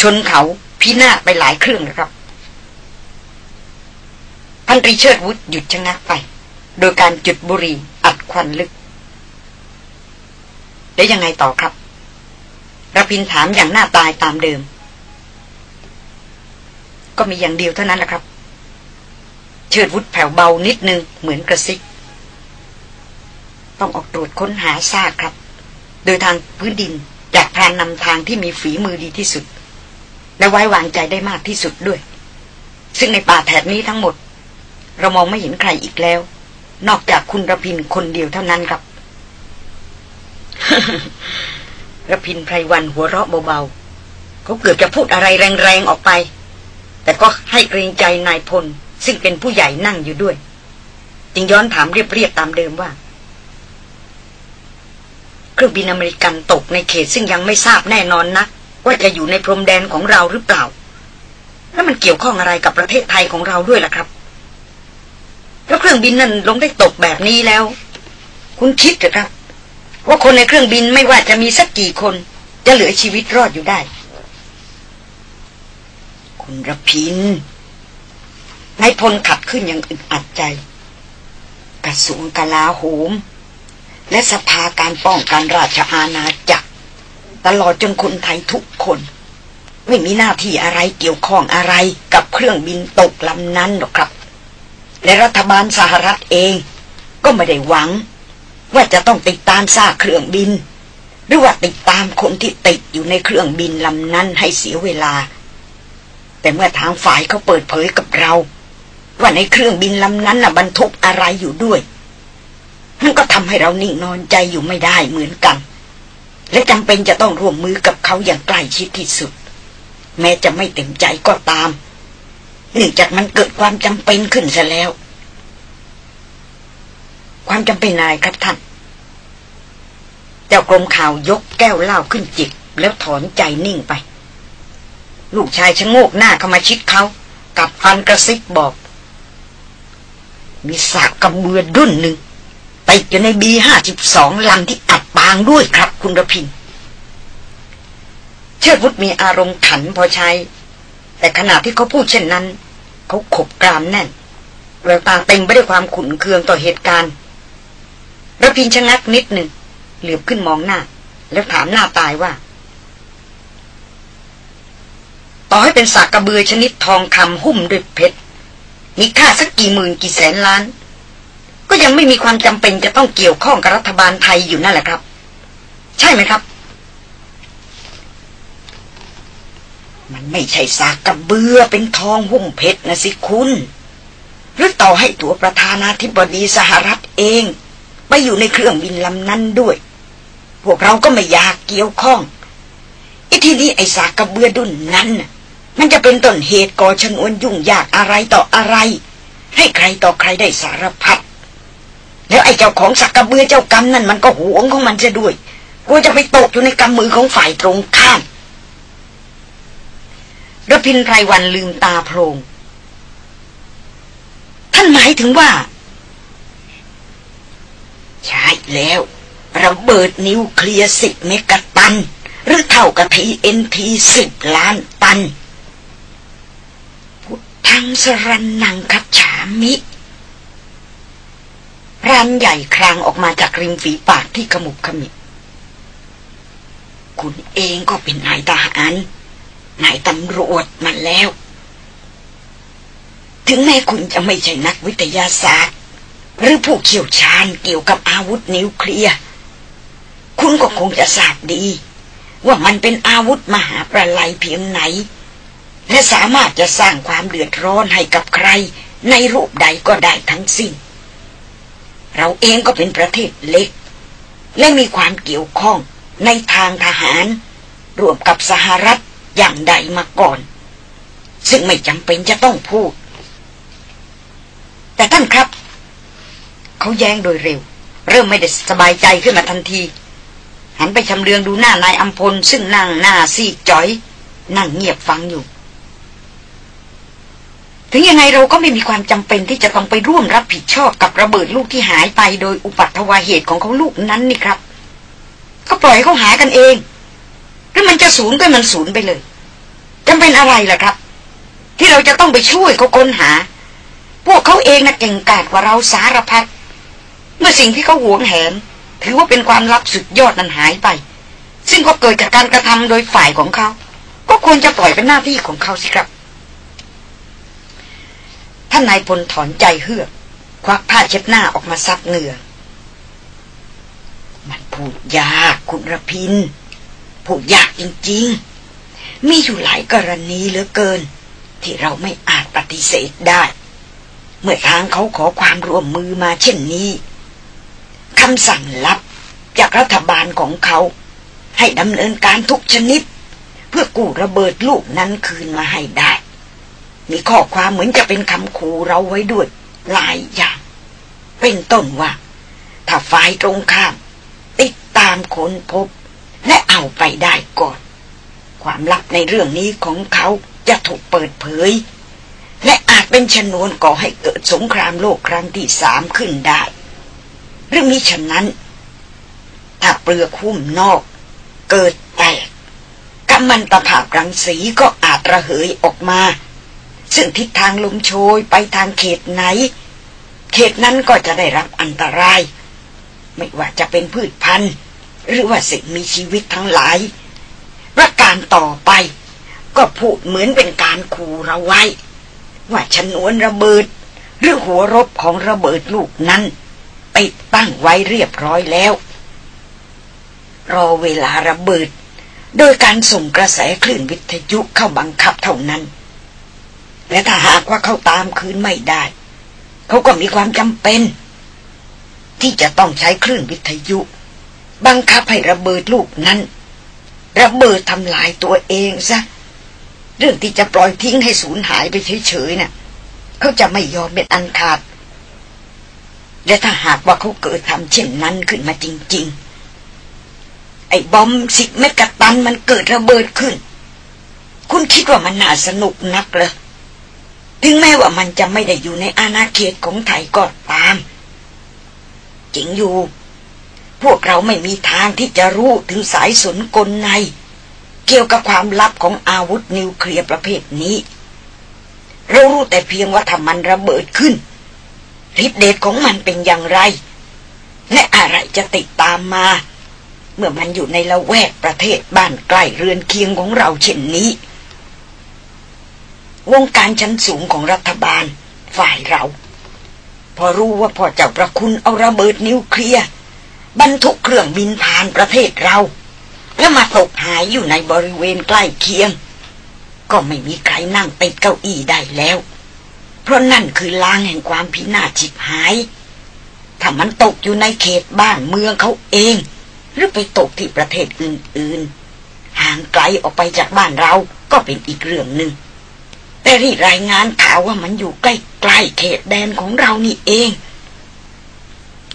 ชนเขาพินาศไปหลายเครื่องนะครับพันตรีเชิดวุฒหยุดชะงักไป โดยการจุดบุหรี่อัดควันลึก แล้วยังไงต่อครับระพินถามอย่างหน้าตายตามเดิม ก็มีอย่างเดียวเท่านั้นแหละครับ เชิดวุฒแผ่วเบานิดนึงเหมือนกระซิก ต้องออกตรวจค้นหาซากครับ โดยทางพื้นดินจากพรานนำทางที่มีฝีมือดีที่สุด และไว้วางใจได้มากที่สุดด้วย ซึ่งในป่าแถบนี้ทั้งหมด เรามองไม่เห็นใครอีกแล้ว นอกจากคุณระพินคนเดียวเท่านั้นครับ ระพินไพรวันหัวเราะเบาๆเขาเกือบจะพูดอะไรแรงๆออกไป แต่ก็ให้เกรงใจนายพล ซึ่งเป็นผู้ใหญ่นั่งอยู่ด้วย จึงย้อนถามเรียบๆตามเดิมว่า เครื่องบินอเมริกันตกในเขตซึ่งยังไม่ทราบแน่นอนนะว่าจะอยู่ในพรมแดนของเราหรือเปล่า แล้วมันเกี่ยวข้องอะไรกับประเทศไทยของเราด้วยล่ะครับ แล้วเครื่องบินนั่นลงได้ตกแบบนี้แล้ว คุณคิดหรือครับ ว่าคนในเครื่องบินไม่ว่าจะมีสักกี่คน จะเหลือชีวิตรอดอยู่ได้ คุณระพินนายพลขัดขึ้นอย่างอึดอัดใจ กระทรวงกลาโหม และสภาการป้องกันราชอาณาจักร ตลอดจนคนไทยทุกคน ไม่มีหน้าที่อะไรเกี่ยวข้องอะไรกับเครื่องบินตกลำนั้นหรอกครับ และรัฐบาลสหรัฐเอง ก็ไม่ได้หวัง ว่าจะต้องติดตามซากเครื่องบิน หรือว่าติดตามคนที่ติดอยู่ในเครื่องบินลำนั้นให้เสียเวลา แต่เมื่อทางฝ่ายเขาเปิดเผยกับเรา ว่าในเครื่องบินลำนั้นน่ะบรรทุกอะไรอยู่ด้วยมันก็ทำให้เรานิ่งนอนใจอยู่ไม่ได้เหมือนกัน และจำเป็นจะต้องร่วมมือกับเขาอย่างใกล้ชิดที่สุด แม้จะไม่เต็มใจก็ตามเนื่องจากมันเกิดความจำเป็นขึ้นซะแล้ว ความจำเป็นอะไรครับท่าน เจ้ากรมข่าวยกแก้วเหล้าขึ้นจิบแล้วถอนใจนิ่งไป ลูกชายชะโงกหน้าเข้ามาชิดเขา กับฟันกระซิบบอก มีสากกระเบือดุ่นหนึ่งติดอยู่ในบีห้าสิบสองลำที่อับปางด้วยครับคุณระพิน เชิดวุฒมีอารมณ์ขันพอใช้ แต่ขณะที่เขาพูดเช่นนั้น เขาขบกรามแน่นแววตาเต็มไปด้วยความขุนเคืองต่อเหตุการณ์ระพินชะงักนิดหนึ่ง เหลือบขึ้นมองหน้า แล้วถามหน้าตายว่า ต่อให้เป็นสากกระเบือชนิดทองคำหุ้มด้วยเพชร มีค่าสักกี่หมื่นกี่แสนล้าน ก็ยังไม่มีความจำเป็นจะต้องเกี่ยวข้องกับรัฐบาลไทยอยู่นั่นแหละครับ ใช่ไหมครับ มันไม่ใช่สากกระเบือเป็นทองหุ้มเพชรนะสิคุณหรือต่อให้ตัวประธานาธิบดีสหรัฐเอง ไปอยู่ในเครื่องบินลำนั้นด้วย พวกเราก็ไม่อยากเกี่ยวข้องอีทีนี้ไอ้สากกระเบือดุนนั้นน่ะมันจะเป็นต้นเหตุก่อชนวนยุ่งยากอะไรต่ออะไร ให้ใครต่อใครได้สารพัดแล้วไอ้เจ้าของสักกระเบือเจ้ากรรมนั่นมันก็หวงของมันจะด้วยกลัวจะไปตกอยู่ในกำมือของฝ่ายตรงข้ามรพินไพรวันลืมตาโพลงท่านหมายถึงว่า ใช่แล้วระเบิดนิวเคลียร์สิบเมกะตัน หรือเท่ากับทีเอ็นทีสิบล้านตันทังสรันนังคัจฉามิรันใหญ่ครางออกมาจากริมฝีปากที่ขมุบขมิบคุณเองก็เป็นนายทหารนายตำรวจมาแล้ว ถึงแม้คุณจะไม่ใช่นักวิทยาศาสตร์ หรือผู้เขี่ยวชาญเกี่ยวกับอาวุธนิวเคลียร์ คุณก็คงจะทราบดี ว่ามันเป็นอาวุธมหาประไลเพียงไหน และสามารถจะสร้างความเดือดร้อนให้กับใคร ในรูปใดก็ได้ทั้งสิ้น เราเองก็เป็นประเทศเล็ก และมีความเกี่ยวข้องในทางทหาร รวมกับสหรัฐอย่างใดมาก่อน ซึ่งไม่จำเป็นจะต้องพูด แต่ท่านครับ เขาแย้งโดยเร็ว เริ่มไม่ได้สบายใจขึ้นมาทันที หันไปชำเลืองดูหน้านายอัมพล ซึ่งนั่งหน้าซีจ้อย นั่งเงียบฟังอยู่ ถึงยังไงเราก็ไม่มีความจำเป็นที่จะต้องไปร่วมรับผิดชอบกับระเบิดลูกที่หายไปโดยอุปัตวาเหตุของเขาลูกนั้นนี่ครับ ก็ปล่อยเขาหากันเองหรือมันจะสูญก็มันสูญไปเลยจำเป็นอะไรล่ะครับ ที่เราจะต้องไปช่วยเขาค้นหา พวกเขาเองนะ่ะเก่งกาจกว่าเราสารพัด เมื่อสิ่งที่เขาหวงแหน ถือว่าเป็นความลับสุดยอดนั้นหายไป ซึ่งก็เกิดจากการกระทำโดยฝ่ายของเขา ก็ควรจะปล่อยเป็นหน้าที่ของเขาสิครับ ท่านนายพลถอนใจเฮือก ควักผ้าเช็ดหน้าออกมาซับเหงื่อมันพูดยากคุณระพินพูดยากจริง ๆ มีอยู่หลายกรณีเหลือเกิน ที่เราไม่อาจปฏิเสธได้ เมื่อทางเขาขอความร่วมมือมาเช่นนี้ำสั่งลับจากรัฐบาลของเขา ให้ดำเนินการทุกชนิด เพื่อกู้ระเบิดลูกนั้นคืนมาให้ได้ มีข้อความเหมือนจะเป็นคำขู่เราไว้ด้วยหลายอย่าง เป็นต้นว่า ถ้าฝ่ายตรงข้าม ติดตามค้นพบ และเอาไปได้ก่อนคความลับในเรื่องนี้ของเขาจะถูกเปิดเผย และอาจเป็นชนวนก่อให้เกิดสงครามโลกครั้งที่สามขึ้นได้ เรื่องนี้ฉะนั้น ถ้าเปลือกหุ้มนอก เกิดแตกกัมมันตภาพรังสีก็อาจระเหยออกมา ซึ่งทิศทางลมโชยไปทางเขตไหน เขตนั้นก็จะได้รับอันตราย ไม่ว่าจะเป็นพืชพันธุ์ หรือว่าสิ่งมีชีวิตทั้งหลายประการต่อไป ก็พูดเหมือนเป็นการขู่เราไว้ ว่าชนวนระเบิด หรือหัวรบของระเบิดลูกนั้น ติดตั้งไว้เรียบร้อยแล้ว รอเวลาระเบิด โดยการส่งกระแสคลื่นวิทยุเข้าบังคับเท่านั้น และถ้าหากว่าเขาตามคืนไม่ได้ เขาก็มีความจำเป็น ที่จะต้องใช้คลื่นวิทยุ บังคับให้ระเบิดลูกนั้น ระเบิดทำลายตัวเองซะเรื่องที่จะปล่อยทิ้งให้สูญหายไปเฉยๆนะ่ะ เขาจะไม่ยอมเป็นอันขาด และถ้าหากว่าเขาเกิดทำเช่นนั้นขึ้นมาจริง ๆ ไอ้บอมสิบเมกะตันมันเกิดระเบิดขึ้น คุณคิดว่ามันน่าสนุกนักเหรอถึงแม้ว่ามันจะไม่ได้อยู่ในอาณาเขตของไทยก็ตาม จริงอยู่ พวกเราไม่มีทางที่จะรู้ถึงสายสนกลใน เกี่ยวกับความลับของอาวุธนิวเคลียร์ประเภทนี้ เรารู้แต่เพียงว่าถ้ามันระเบิดขึ้น ฤทธิเดชของมันเป็นอย่างไร และอะไรจะติดตามมา เมื่อมันอยู่ในละแวกประเทศบ้านใกล้เรือนเคียงของเราเช่นนี้ วงการชั้นสูงของรัฐบาลฝ่ายเรา พอรู้ว่าพ่อเจ้าประคุณเอาระเบิดนิวเคลียร์บรรทุกเครื่องบินผ่านประเทศเรา แล้วมาตกหายอยู่ในบริเวณใกล้เคียง ก็ไม่มีใครนั่งติดเก้าอี้ได้แล้ว เพราะนั่นคือลางแห่งความพินาศฉิบหาย ถ้ามันตกอยู่ในเขตบ้านเมืองเขาเอง หรือไปตกที่ประเทศอื่นๆ ห่างไกลออกไปจากบ้านเราก็เป็นอีกเรื่องหนึ่งแต่ที่รายงานข่าวว่ามันอยู่ใกล้ๆเขตแดนของเรานี่เอง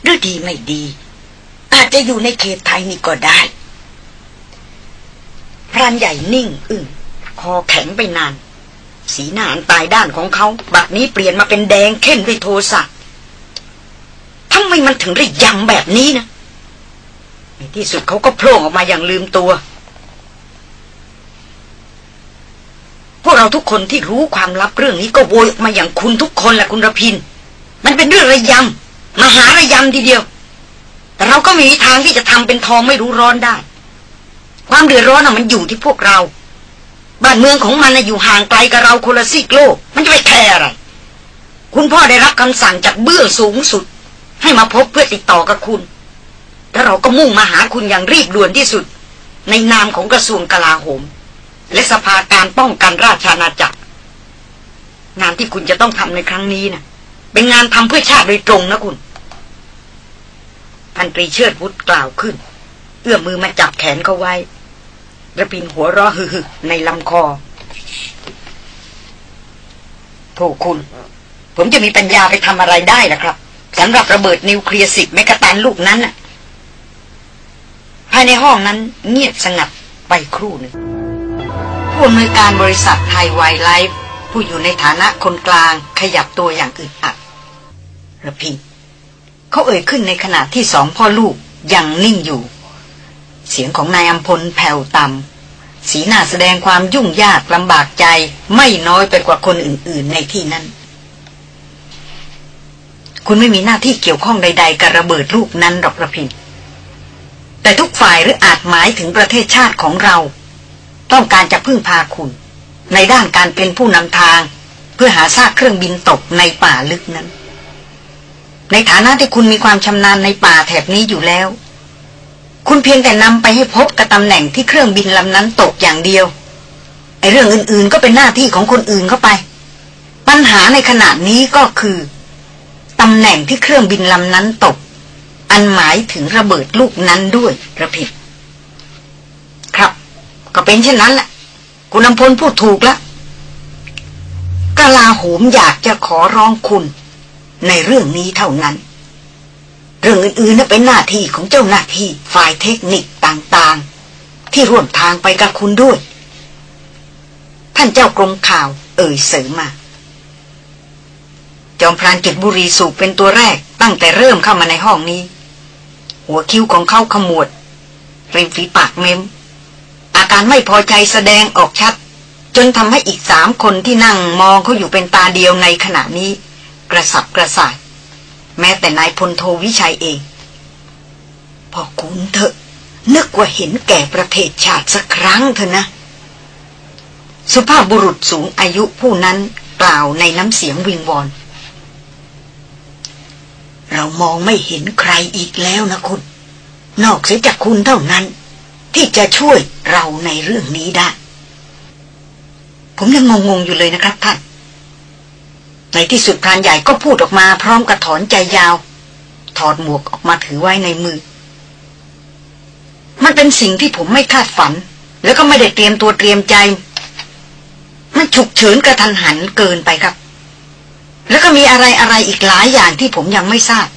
หรือดีไม่ดี อาจจะอยู่ในเขตไทยนี่ก็ได้พรานใหญ่นิ่งอึ้งคอแข็งไปนาน สีหน้าอันตายด้านของเขา บัดนี้เปลี่ยนมาเป็นแดงเข้นด้วยโทสะทำไมมันถึงได้ยังแบบนี้นะในที่สุดเขาก็โผล่ออกมาอย่างลืมตัว พวกเราทุกคนที่รู้ความลับเรื่องนี้ก็โวยออกมาอย่างคุณทุกคนแหละคุณระพิน มันเป็นเรื่องระยำมหาระยำทีเดียว แต่เราก็มีทางที่จะทำเป็นทองไม่รู้ร้อนได้ ความเดือดร้อนมันอยู่ที่พวกเรา บ้านเมืองของมันนะอยู่ห่างไกลกับเราคนละซีกโลก มันจะไปแคร์อะไร คุณพ่อได้รับคำสั่งจากเบื้องสูงสุด ให้มาพบเพื่อติดต่อกับคุณ แล้วเราก็มุ่งมาหาคุณอย่างรีบด่วนที่สุด ในนามของกระทรวงกลาโหม และสภาการป้องกันราชาณาจักร งานที่คุณจะต้องทำในครั้งนี้นะ่ะ เป็นงานทำเพื่อชาติโดยตรงนะคุณพันตรีเชิดวุฒกล่าวขึ้น เอื้อมมือมาจับแขนเขาไว้ ระพินหัวเราะฮึในลำคอโทคุณ ผมจะมีปัญญาไปทำอะไรได้ล่ะครับสำหรับระเบิดนิวเคลียร์สิบเมกะตันลูกนั้นภายในห้องนั้นเงียบสงัดไปครู่หนึ่งผู้อำนวยการบริษัทไทยไวไลฟ์ผู้อยู่ในฐานะคนกลางขยับตัวอย่างอึดอัดระพินเขาเอ่ยขึ้นในขณะที่สองพ่อลูกยังนิ่งอยู่ เสียงของนายอัมพลแผ่วต่ำสีหน้าแสดงความยุ่งยากลำบากใจไม่น้อยไปกว่าคนอื่น ๆ ในที่นั้น คุณไม่มีหน้าที่เกี่ยวข้องใด ๆ กับระเบิดลูกนั้นหรอกระพินแต่ทุกฝ่ายหรืออาจหมายถึงประเทศชาติของเรา ต้องการจะพึ่งพาคุณ ในด้านการเป็นผู้นำทาง เพื่อหาซากเครื่องบินตกในป่าลึกนั้น ในฐานะที่คุณมีความชำนาญในป่าแถบนี้อยู่แล้ว คุณเพียงแต่นำไปให้พบกับตำแหน่งที่เครื่องบินลำนั้นตกอย่างเดียว ไอ้เรื่องอื่นๆก็เป็นหน้าที่ของคนอื่นเข้าไป ปัญหาในขณะนี้ก็คือตำแหน่งที่เครื่องบินลำนั้นตก อันหมายถึงระเบิดลูกนั้นด้วยระพิดครับ ก็เป็นเช่นนั้นแหละคุณนำพลพูดถูกแล้วกลาโหมอยากจะขอร้องคุณ ในเรื่องนี้เท่านั้น เรื่องอื่นๆนั้นเป็นหน้าที่ของเจ้าหน้าที่ฝ่ายเทคนิคต่างๆ ที่ร่วมทางไปกับคุณด้วย ท่านเจ้ากรมข่าว เอ่ยเสริมมา จอมพรานจุดบุรีสูบเป็นตัวแรกตั้งแต่เริ่มเข้ามาในห้องนี้ หัวคิ้วของเขาขมวด ริมฝีปากเม้ม อาการไม่พอใจแสดงออกชัด จนทำให้อีกสามคนที่นั่งมองเขาอยู่เป็นตาเดียวในขณะนี้ กระสับกระส่าย แม้แต่นายพลโทวิชัยเอง พอคุณเถอะ นึกว่าเห็นแก่ประเทศชาติสักครั้งเถอะนะ สุภาพบุรุษสูงอายุผู้นั้นกล่าวในน้ำเสียงวิงวอน เรามองไม่เห็นใครอีกแล้วนะคุณ นอกเสียจากคุณเท่านั้น ที่จะช่วยเราในเรื่องนี้ได้ ผมยังงงๆอยู่เลยนะครับท่าน ในที่สุดพรานใหญ่ก็พูดออกมาพร้อมกับถอนใจยาว ถอดหมวกออกมาถือไว้ในมือ มันเป็นสิ่งที่ผมไม่คาดฝัน แล้วก็ไม่ได้เตรียมตัวเตรียมใจ มันฉุกเฉินกระทันหันเกินไปครับ แล้วก็มีอะไรอะไรอีกหลายอย่างที่ผมยังไม่ทราบ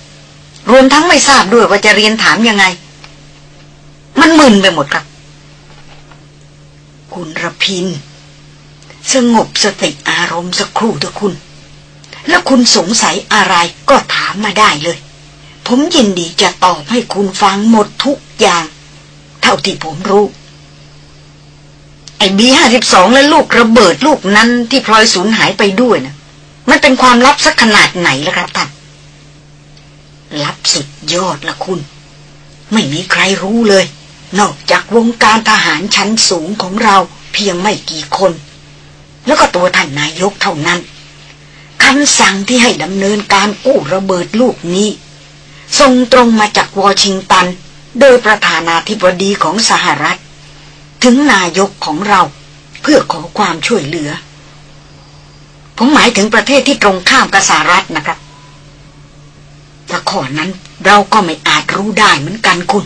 รวมทั้งไม่ทราบด้วยว่าจะเรียนถามยังไง มันมึนไปหมดครับ คุณระพิน สงบสติอารมณ์สักครู่เถอะคุณ แล้วคุณสงสัยอะไรก็ถามมาได้เลย ผมยินดีจะตอบให้คุณฟังหมดทุกอย่าง เท่าที่ผมรู้ ไอ้บีห้าสิบสองและลูกระเบิดลูกนั้นที่พลอยสูญหายไปด้วยนะมันเป็นความลับสักขนาดไหนล่ะครับท่านลับสุดยอดละคุณ ไม่มีใครรู้เลย นอกจากวงการทหารชั้นสูงของเราเพียงไม่กี่คน แล้วก็ตัวท่านนายกเท่านั้น คำสั่งที่ให้ดำเนินการกู้ระเบิดลูกนี้ส่งตรงมาจากวอชิงตัน โดยประธานาธิบดีของสหรัฐ ถึงนายกของเราเพื่อขอความช่วยเหลือ ผมหมายถึงประเทศที่ตรงข้ามกับสหรัฐนะครับแต่ข้อนั้นเราก็ไม่อาจรู้ได้เหมือนกันคุณ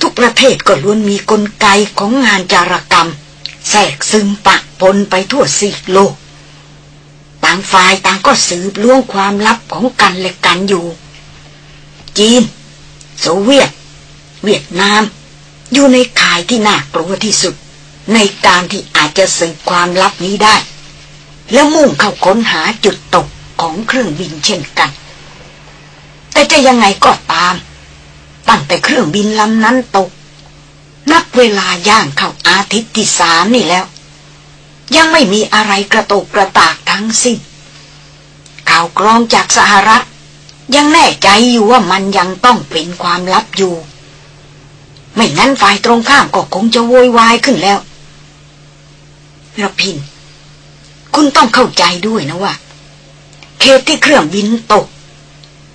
ทุกประเทศก็ล้วนมีกลไกของงานจารกรรม แทรกซึมปะปนไปทั่วสีโลก ต่างฝ่ายต่างก็สืบล่วงความลับของกันและกันอยู่ จีน โซเวียต เวียดนาม อยู่ในข่ายที่น่ากลัวที่สุด ในการที่อาจจะสืบความลับนี้ได้ แล้วมุ่งเข้าค้นหาจุดตกของเครื่องบินเช่นกัน แต่จะยังไงก็ตาม ตั้งแต่เครื่องบินลำนั้นตก นับเวลาย่างเข้าอาทิตย์ที่สามนี่แล้ว ยังไม่มีอะไรกระตกกระตากทั้งสิ้นข่าวกรองจากสหรัฐ ยังแน่ใจอยู่ว่ามันยังต้องเป็นความลับอยู่ ไม่งั้นฝ่ายตรงข้ามก็คงจะโวยวายขึ้นแล้วระพิน คุณต้องเข้าใจด้วยนะว่าเขตที่เครื่องบินตก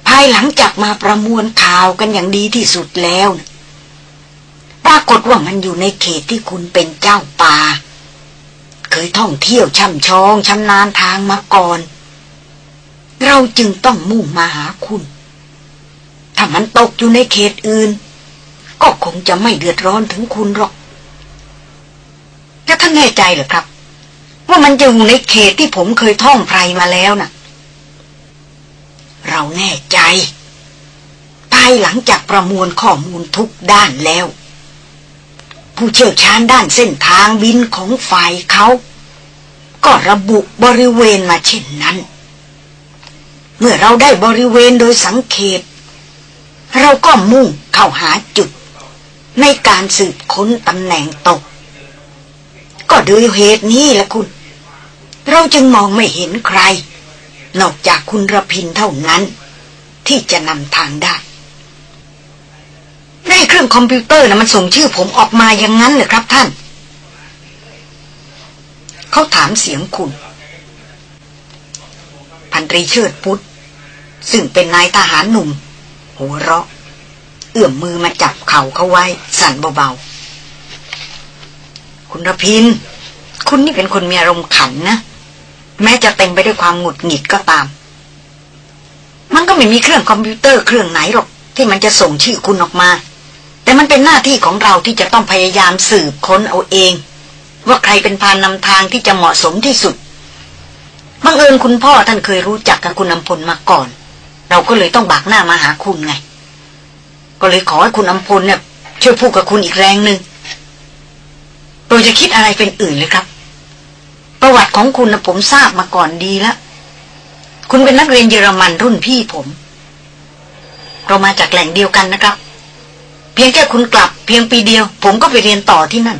ภายหลังจากมาประมวลข่าวกันอย่างดีที่สุดแล้วนะปรากฏว่ามันอยู่ในเขตที่คุณเป็นเจ้าป่า ยท่องเที่ยวช่ำชองชำนาญทางมาก่อน เราจึงต้องมุ่งมาหาคุณ ถ้ามันตกอยู่ในเขตอื่น ก็คงจะไม่เดือดร้อนถึงคุณหรอกแล้วท่านแน่ใจหรือครับ ว่ามันจะอยู่ในเขตที่ผมเคยท่องไพรมาแล้วนะ่ะ เราแน่ใจภายหลังจากประมวลข้อมูลทุกด้านแล้ว ผู้เชี่ยวชาญด้านเส้นทางบินของฝ่ายเขา ก็ระบุบริเวณมาเช่นนั้น เมื่อเราได้บริเวณโดยสังเกตเราก็มุ่งเข้าหาจุด ในการสืบค้นตำแหน่งตก ก็โดยเหตุนี้แหละคุณ เราจึงมองไม่เห็นใคร นอกจากคุณระพินเท่านั้น ที่จะนำทางได้ในเครื่องคอมพิวเตอร์นะมันส่งชื่อผมออกมาอย่างนั้นเหรอครับท่าน เขาถามเสียงคุณ พันตรีเชิดพุทธ ซึ่งเป็นนายทหารหนุ่ม หัวเราะ เอื้อมมือมาจับเข่าเขาไว้ สั่นเบาๆ คุณรพิน คุณนี่เป็นคนมีอารมณ์ขันนะ แม้จะเต็มไปด้วยความหงุดหงิดก็ตาม มันก็ไม่มีเครื่องคอมพิวเตอร์เครื่องไหนหรอก ที่มันจะส่งชื่อคุณออกมา แต่มันเป็นหน้าที่ของเราที่จะต้องพยายามสืบค้นเอาเอง ว่าใครเป็นพานนำทางที่จะเหมาะสมที่สุดบังเอิญคุณพ่อท่านเคยรู้จักกับคุณอำพลมาก่อน เราก็เลยต้องบากหน้ามาหาคุณไง ก็เลยขอให้คุณอำพลเนี่ยช่วยพูดกับคุณอีกแรงหนึ่งโดยจะคิดอะไรเป็นอื่นเลยครับ ประวัติของคุณนะผมทราบมาก่อนดีแล้ว คุณเป็นนักเรียนเยอรมันรุ่นพี่ผม เรามาจากแหล่งเดียวกันนะครับ เพียงแค่คุณกลับ เพียงปีเดียว ผมก็ไปเรียนต่อที่นั่น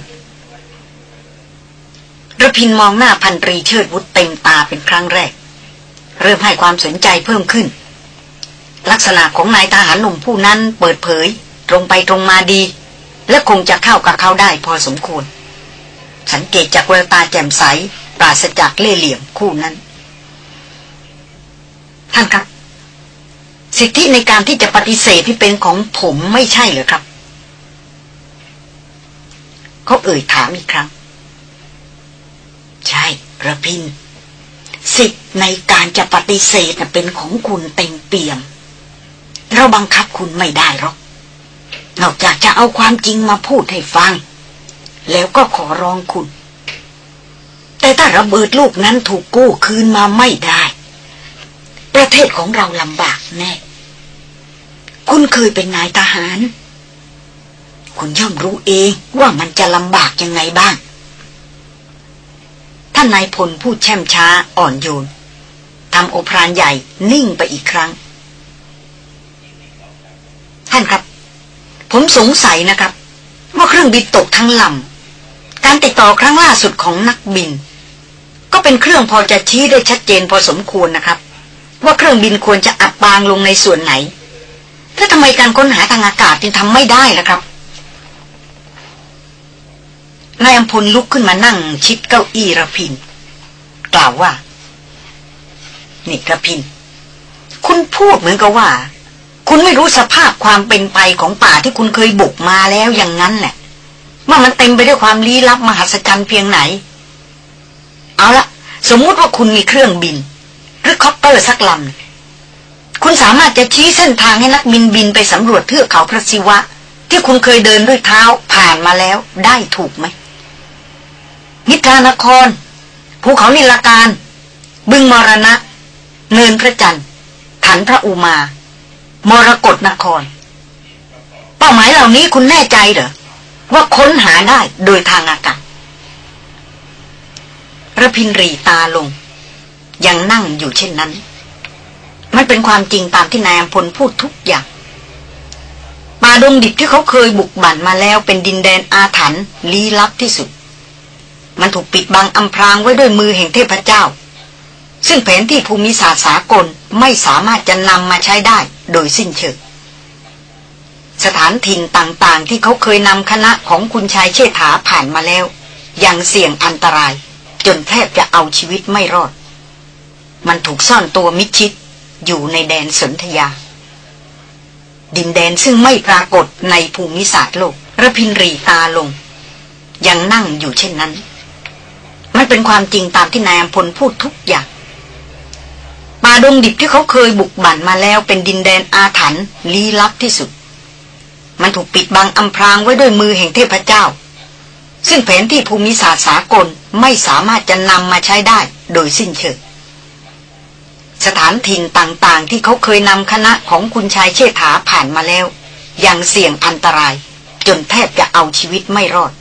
ระพินมองหน้าพันตรีเชิดวุฒเต็มตาเป็นครั้งแรก เริ่มให้ความสนใจเพิ่มขึ้น ลักษณะของนายทหารหนุ่มผู้นั้นเปิดเผย ตรงไปตรงมาดี และคงจะเข้ากับเขาได้พอสมควร สังเกตจากแววตาแจ่มใส ปราศจากเล่เหลี่ยมคู่นั้น ท่านครับ สิทธิในการที่จะปฏิเสธที่เป็นของผมไม่ใช่เหรอครับ เขาเอ่ยถามอีกครั้ง ใช่ระพิน สิทธิ์ในการจะปฏิเสธเป็นของคุณเต็มเปี่ยม เราบังคับคุณไม่ได้หรอก นอกจากจะเอาความจริงมาพูดให้ฟัง แล้วก็ขอร้องคุณ แต่ถ้าระเบิดลูกนั้นถูกกู้คืนมาไม่ได้ ประเทศของเราลำบากแน่ คุณเคยเป็นนายทหาร คุณย่อมรู้เองว่ามันจะลำบากยังไงบ้างานนายพลพูดแช่มช้าอ่อนโยนทำโอพรานใหญ่นิ่งไปอีกครั้ง ท่านครับ ผมสงสัยนะครับ ว่าเครื่องบินตกทั้งลำการติดต่อครั้งล่าสุดของนักบิน ก็เป็นเครื่องพอจะชี้ได้ชัดเจนพอสมควรนะครับ ว่าเครื่องบินควรจะอับปางลงในส่วนไหนถ้าทำไมการค้นหาทางอากาศจึงทำไม่ได้ล่ะครับ นายอัมพลลุกขึ้นมานั่งชิดเก้าอี้ระพิน กล่าวว่า นี่ระพิน คุณพูดเหมือนกับว่า คุณไม่รู้สภาพความเป็นไปของป่าที่คุณเคยบุกมาแล้วอย่างนั้นแหละว่ามันเต็มไปด้วยความลี้ลับมหัศจรรย์เพียงไหน เอาละสมมุติว่าคุณมีเครื่องบิน หรือ copter สักลำคุณสามารถจะชี้เส้นทางให้นักบินบินไปสำรวจเทือกเขาพระศิวะ ที่คุณเคยเดินด้วยเท้าผ่านมาแล้วได้ถูกไหม นิทรานคร ภูเขานิลการ บึงมรณะ เนินพระจันทร์ถันพระอุมา มรกรนคร เป้าหมายเหล่านี้คุณแน่ใจเหรอ ว่าค้นหาได้โดยทางอากาศระพินรีตาลง ยังนั่งอยู่เช่นนั้น มันเป็นความจริงตามที่นายอพลพูดทุกอย่างป่าดงดิบที่เขาเคยบุกบั่นมาแล้วเป็นดินแดนอาถรรพ์ลี้ลับที่สุด มันถูกปิดบังอำพรางไว้ด้วยมือแห่งเทพเจ้า ซึ่งแผนที่ภูมิศาสตร์สากลไม่สามารถจะนำมาใช้ได้โดยสิ้นเชิงสถานถิ่นต่างๆ ที่เขาเคยนำคณะของคุณชายเชษฐาผ่านมาแล้วยังเสี่ยงอันตราย จนแทบจะเอาชีวิตไม่รอด มันถูกซ่อนตัวมิชิดอยู่ในแดนสนธยา ดินแดนซึ่งไม่ปรากฏในภูมิศาสตร์โลกระพินรีตาลง ยังนั่งอยู่เช่นนั้น มันเป็นความจริงตามที่นายอัมพลพูดทุกอย่างป่าดงดิบที่เขาเคยบุกบั่นมาแล้วเป็นดินแดนอาถรรพ์ลี้ลับที่สุด มันถูกปิดบังอำพรางไว้ด้วยมือแห่งเทพเจ้า ซึ่งแผนที่ภูมิศาสตร์สากลไม่สามารถจะนำมาใช้ได้โดยสิ้นเชิงสถานถิ่นต่างๆ ที่เขาเคยนำคณะของคุณชายเชษฐาผ่านมาแล้ว ยังเสี่ยงอันตราย จนแทบจะเอาชีวิตไม่รอด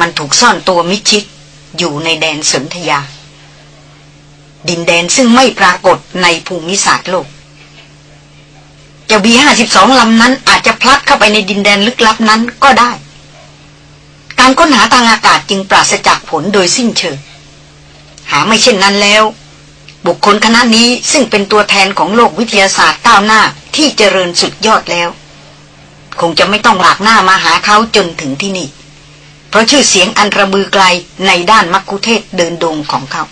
มันถูกซ่อนตัวมิชิด อยู่ในแดนสนธยา ดินแดนซึ่งไม่ปรากฏในภูมิศาสตร์โลกเจ้าบีห้าสิบสองลำนั้นอาจจะพลัดเข้าไปในดินแดนลึกลับนั้นก็ได้ การค้นหาทางอากาศจึงปราศจากผลโดยสิ้นเชิง หาไม่เช่นนั้นแล้ว บุคคลคณะนี้ซึ่งเป็นตัวแทนของโลกวิทยาศาสตร์ก้าวหน้าที่เจริญสุดยอดแล้ว คงจะไม่ต้องหลากหน้ามาหาเขาจนถึงที่นี่ เพราะชื่อเสียงอันระบือไกลในด้านมักคุเทศเดินดงของเขา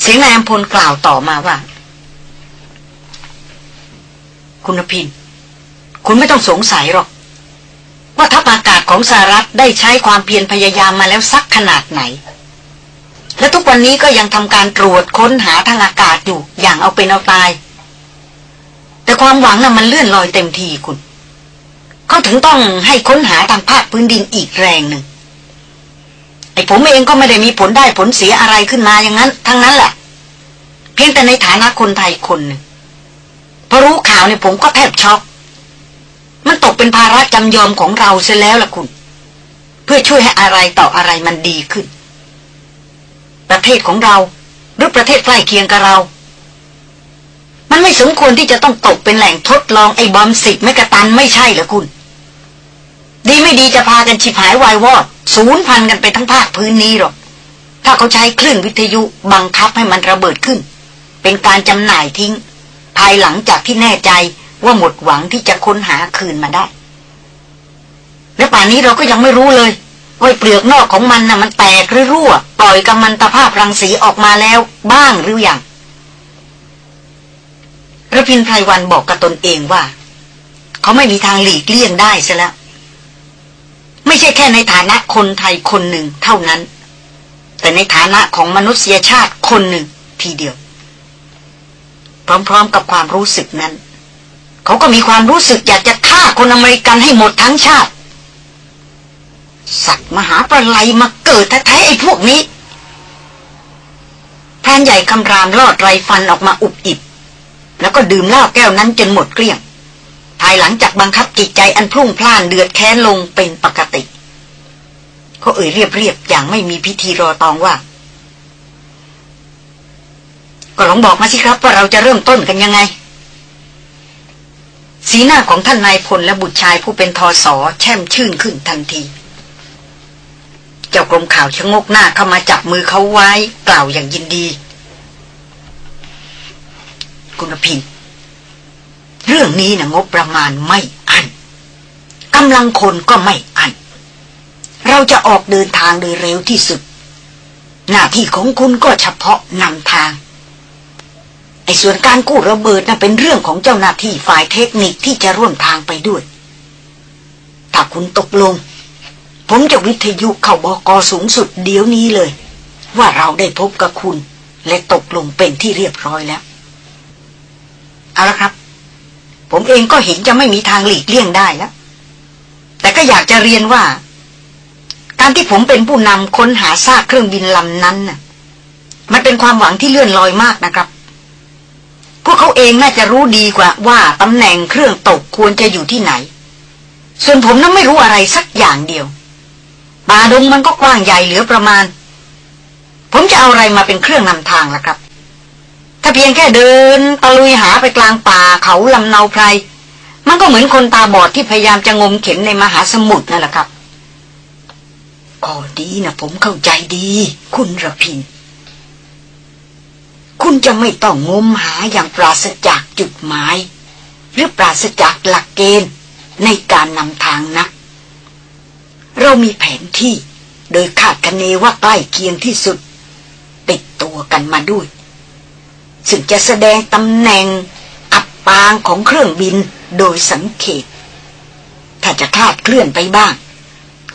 เสียงนายอัมพลกล่าวต่อมาว่า คุณพิน คุณไม่ต้องสงสัยหรอก ว่าทัพอากาศของสหรัฐได้ใช้ความเพียรพยายามมาแล้วสักขนาดไหน และทุกวันนี้ก็ยังทำการตรวจค้นหาทางอากาศอยู่อย่างเอาเป็นเอาตาย แต่ความหวังน่ะมันเลื่อนลอยเต็มทีคุณ เขาถึงต้องให้ค้นหาทางภาคพื้นดินอีกแรงหนึ่งไอ้ผมเองก็ไม่ได้มีผลได้ผลเสียอะไรขึ้นมาอย่างนั้น ทั้งนั้นแหละ เพียงแต่ในฐานะคนไทยคนหนึ่งพอรู้ข่าวเนี่ยผมก็แทบช็อก มันตกเป็นภาระจำยอมของเราเสียแล้วล่ะคุณ เพื่อช่วยให้อะไรต่ออะไรมันดีขึ้น ประเทศของเรา หรือประเทศใกล้เคียงกับเรา มันไม่สมควรที่จะต้องตกเป็นแหล่งทดลองไอ้บอมสิบเมกะตันไม่ใช่เหรอคุณ ไม่ดีจะพากันฉิบหายวายวอดศูนย์พันกันไปทั้งภาคพื้นนี้หรอก ถ้าเขาใช้คลื่นวิทยุบังคับให้มันระเบิดขึ้น เป็นการจำหน่ายทิ้ง ภายหลังจากที่แน่ใจว่าหมดหวังที่จะค้นหาคืนมาได้ และป่านนี้เราก็ยังไม่รู้เลยว่าเปลือกนอกของมันนะ่ะมันแตกหรือรั่ว ปล่อยกัมมันตภาพรังสีออกมาแล้วบ้างหรืออยังระพินไพรวันบอกกับตนเองว่า เขาไม่มีทางหลีกเลี่ยงได้ซะแล้ว ไม่ใช่แค่ในฐานะคนไทยคนหนึ่งเท่านั้น แต่ในฐานะของมนุษยชาติคนหนึ่งทีเดียว พร้อมๆกับความรู้สึกนั้น เขาก็มีความรู้สึกอยากจะฆ่าคนอเมริกันให้หมดทั้งชาติ สัตว์มหาประไลมาเกิดแท้ๆไอ้พวกนี้พรานใหญ่คำรามลอดไรฟันออกมาอุบอิบแล้วก็ดื่มเหล้าแก้วนั้นจนหมดเกลี้ยง ภายหลังจากบังคับจิตใจอันพรุ่งพล่านเดือดแค้นลงเป็นปกติ เขาเอ่ยเรียบๆอย่างไม่มีพิธีรอตองว่า ก็ลองบอกมาสิครับ ว่าเราจะเริ่มต้นกันยังไง สีหน้าของท่านนายพลและบุตรชายผู้เป็นทอสอแช่มชื่นขึ้นทันที เจ้ากรมข่าวชะงกหน้าเข้ามาจับมือเขาไว้กล่าวอย่างยินดี คุณพิน เรื่องนี้นะงบประมาณไม่อันกำลังคนก็ไม่อัน เราจะออกเดินทางโดยเร็วที่สุด หน้าที่ของคุณก็เฉพาะนำทางไอ้ส่วนการกู้ระเบิดนะ่ะเป็นเรื่องของเจ้าหน้าที่ฝ่ายเทคนิคที่จะร่วมทางไปด้วย ถ้าคุณตกลง ผมจะวิทยุเข้าบอกอสูงสุดเดี๋ยวนี้เลย ว่าเราได้พบกับคุณ และตกลงเป็นที่เรียบร้อยแล้ว เอาละครับ ผมเองก็เห็นจะไม่มีทางหลีกเลี่ยงได้แล้ว แต่ก็อยากจะเรียนว่า การที่ผมเป็นผู้นำค้นหาซากเครื่องบินลำนั้นน่ะ มันเป็นความหวังที่เลื่อนลอยมากนะครับ พวกเขาเองน่าจะรู้ดีกว่าว่าตำแหน่งเครื่องตกควรจะอยู่ที่ไหน ส่วนผมนั้นไม่รู้อะไรสักอย่างเดียวป่าดงมันก็กว้างใหญ่เหลือประมาณ ผมจะเอาอะไรมาเป็นเครื่องนำทางล่ะครับ ถ้าเพียงแค่เดินตะลุยหาไปกลางป่าเขาลำเนาไพร มันก็เหมือนคนตาบอดที่พยายามจะงมเข็มในมหาสมุทรนั่นแหละครับก็ดีนะผมเข้าใจดี คุณระพิน คุณจะไม่ต้องงมหาอย่างปราศจากจุดหมาย หรือปราศจากหลักเกณฑ์ในการนำทางนะ เรามีแผนที่โดยคาดคะเนว่าใกล้เคียงที่สุด ติดตัวกันมาด้วย ซึ่งจะแสดงตำแหน่ง อับปางของเครื่องบินโดยสังเกต ถ้าจะคลาดเคลื่อนไปบ้าง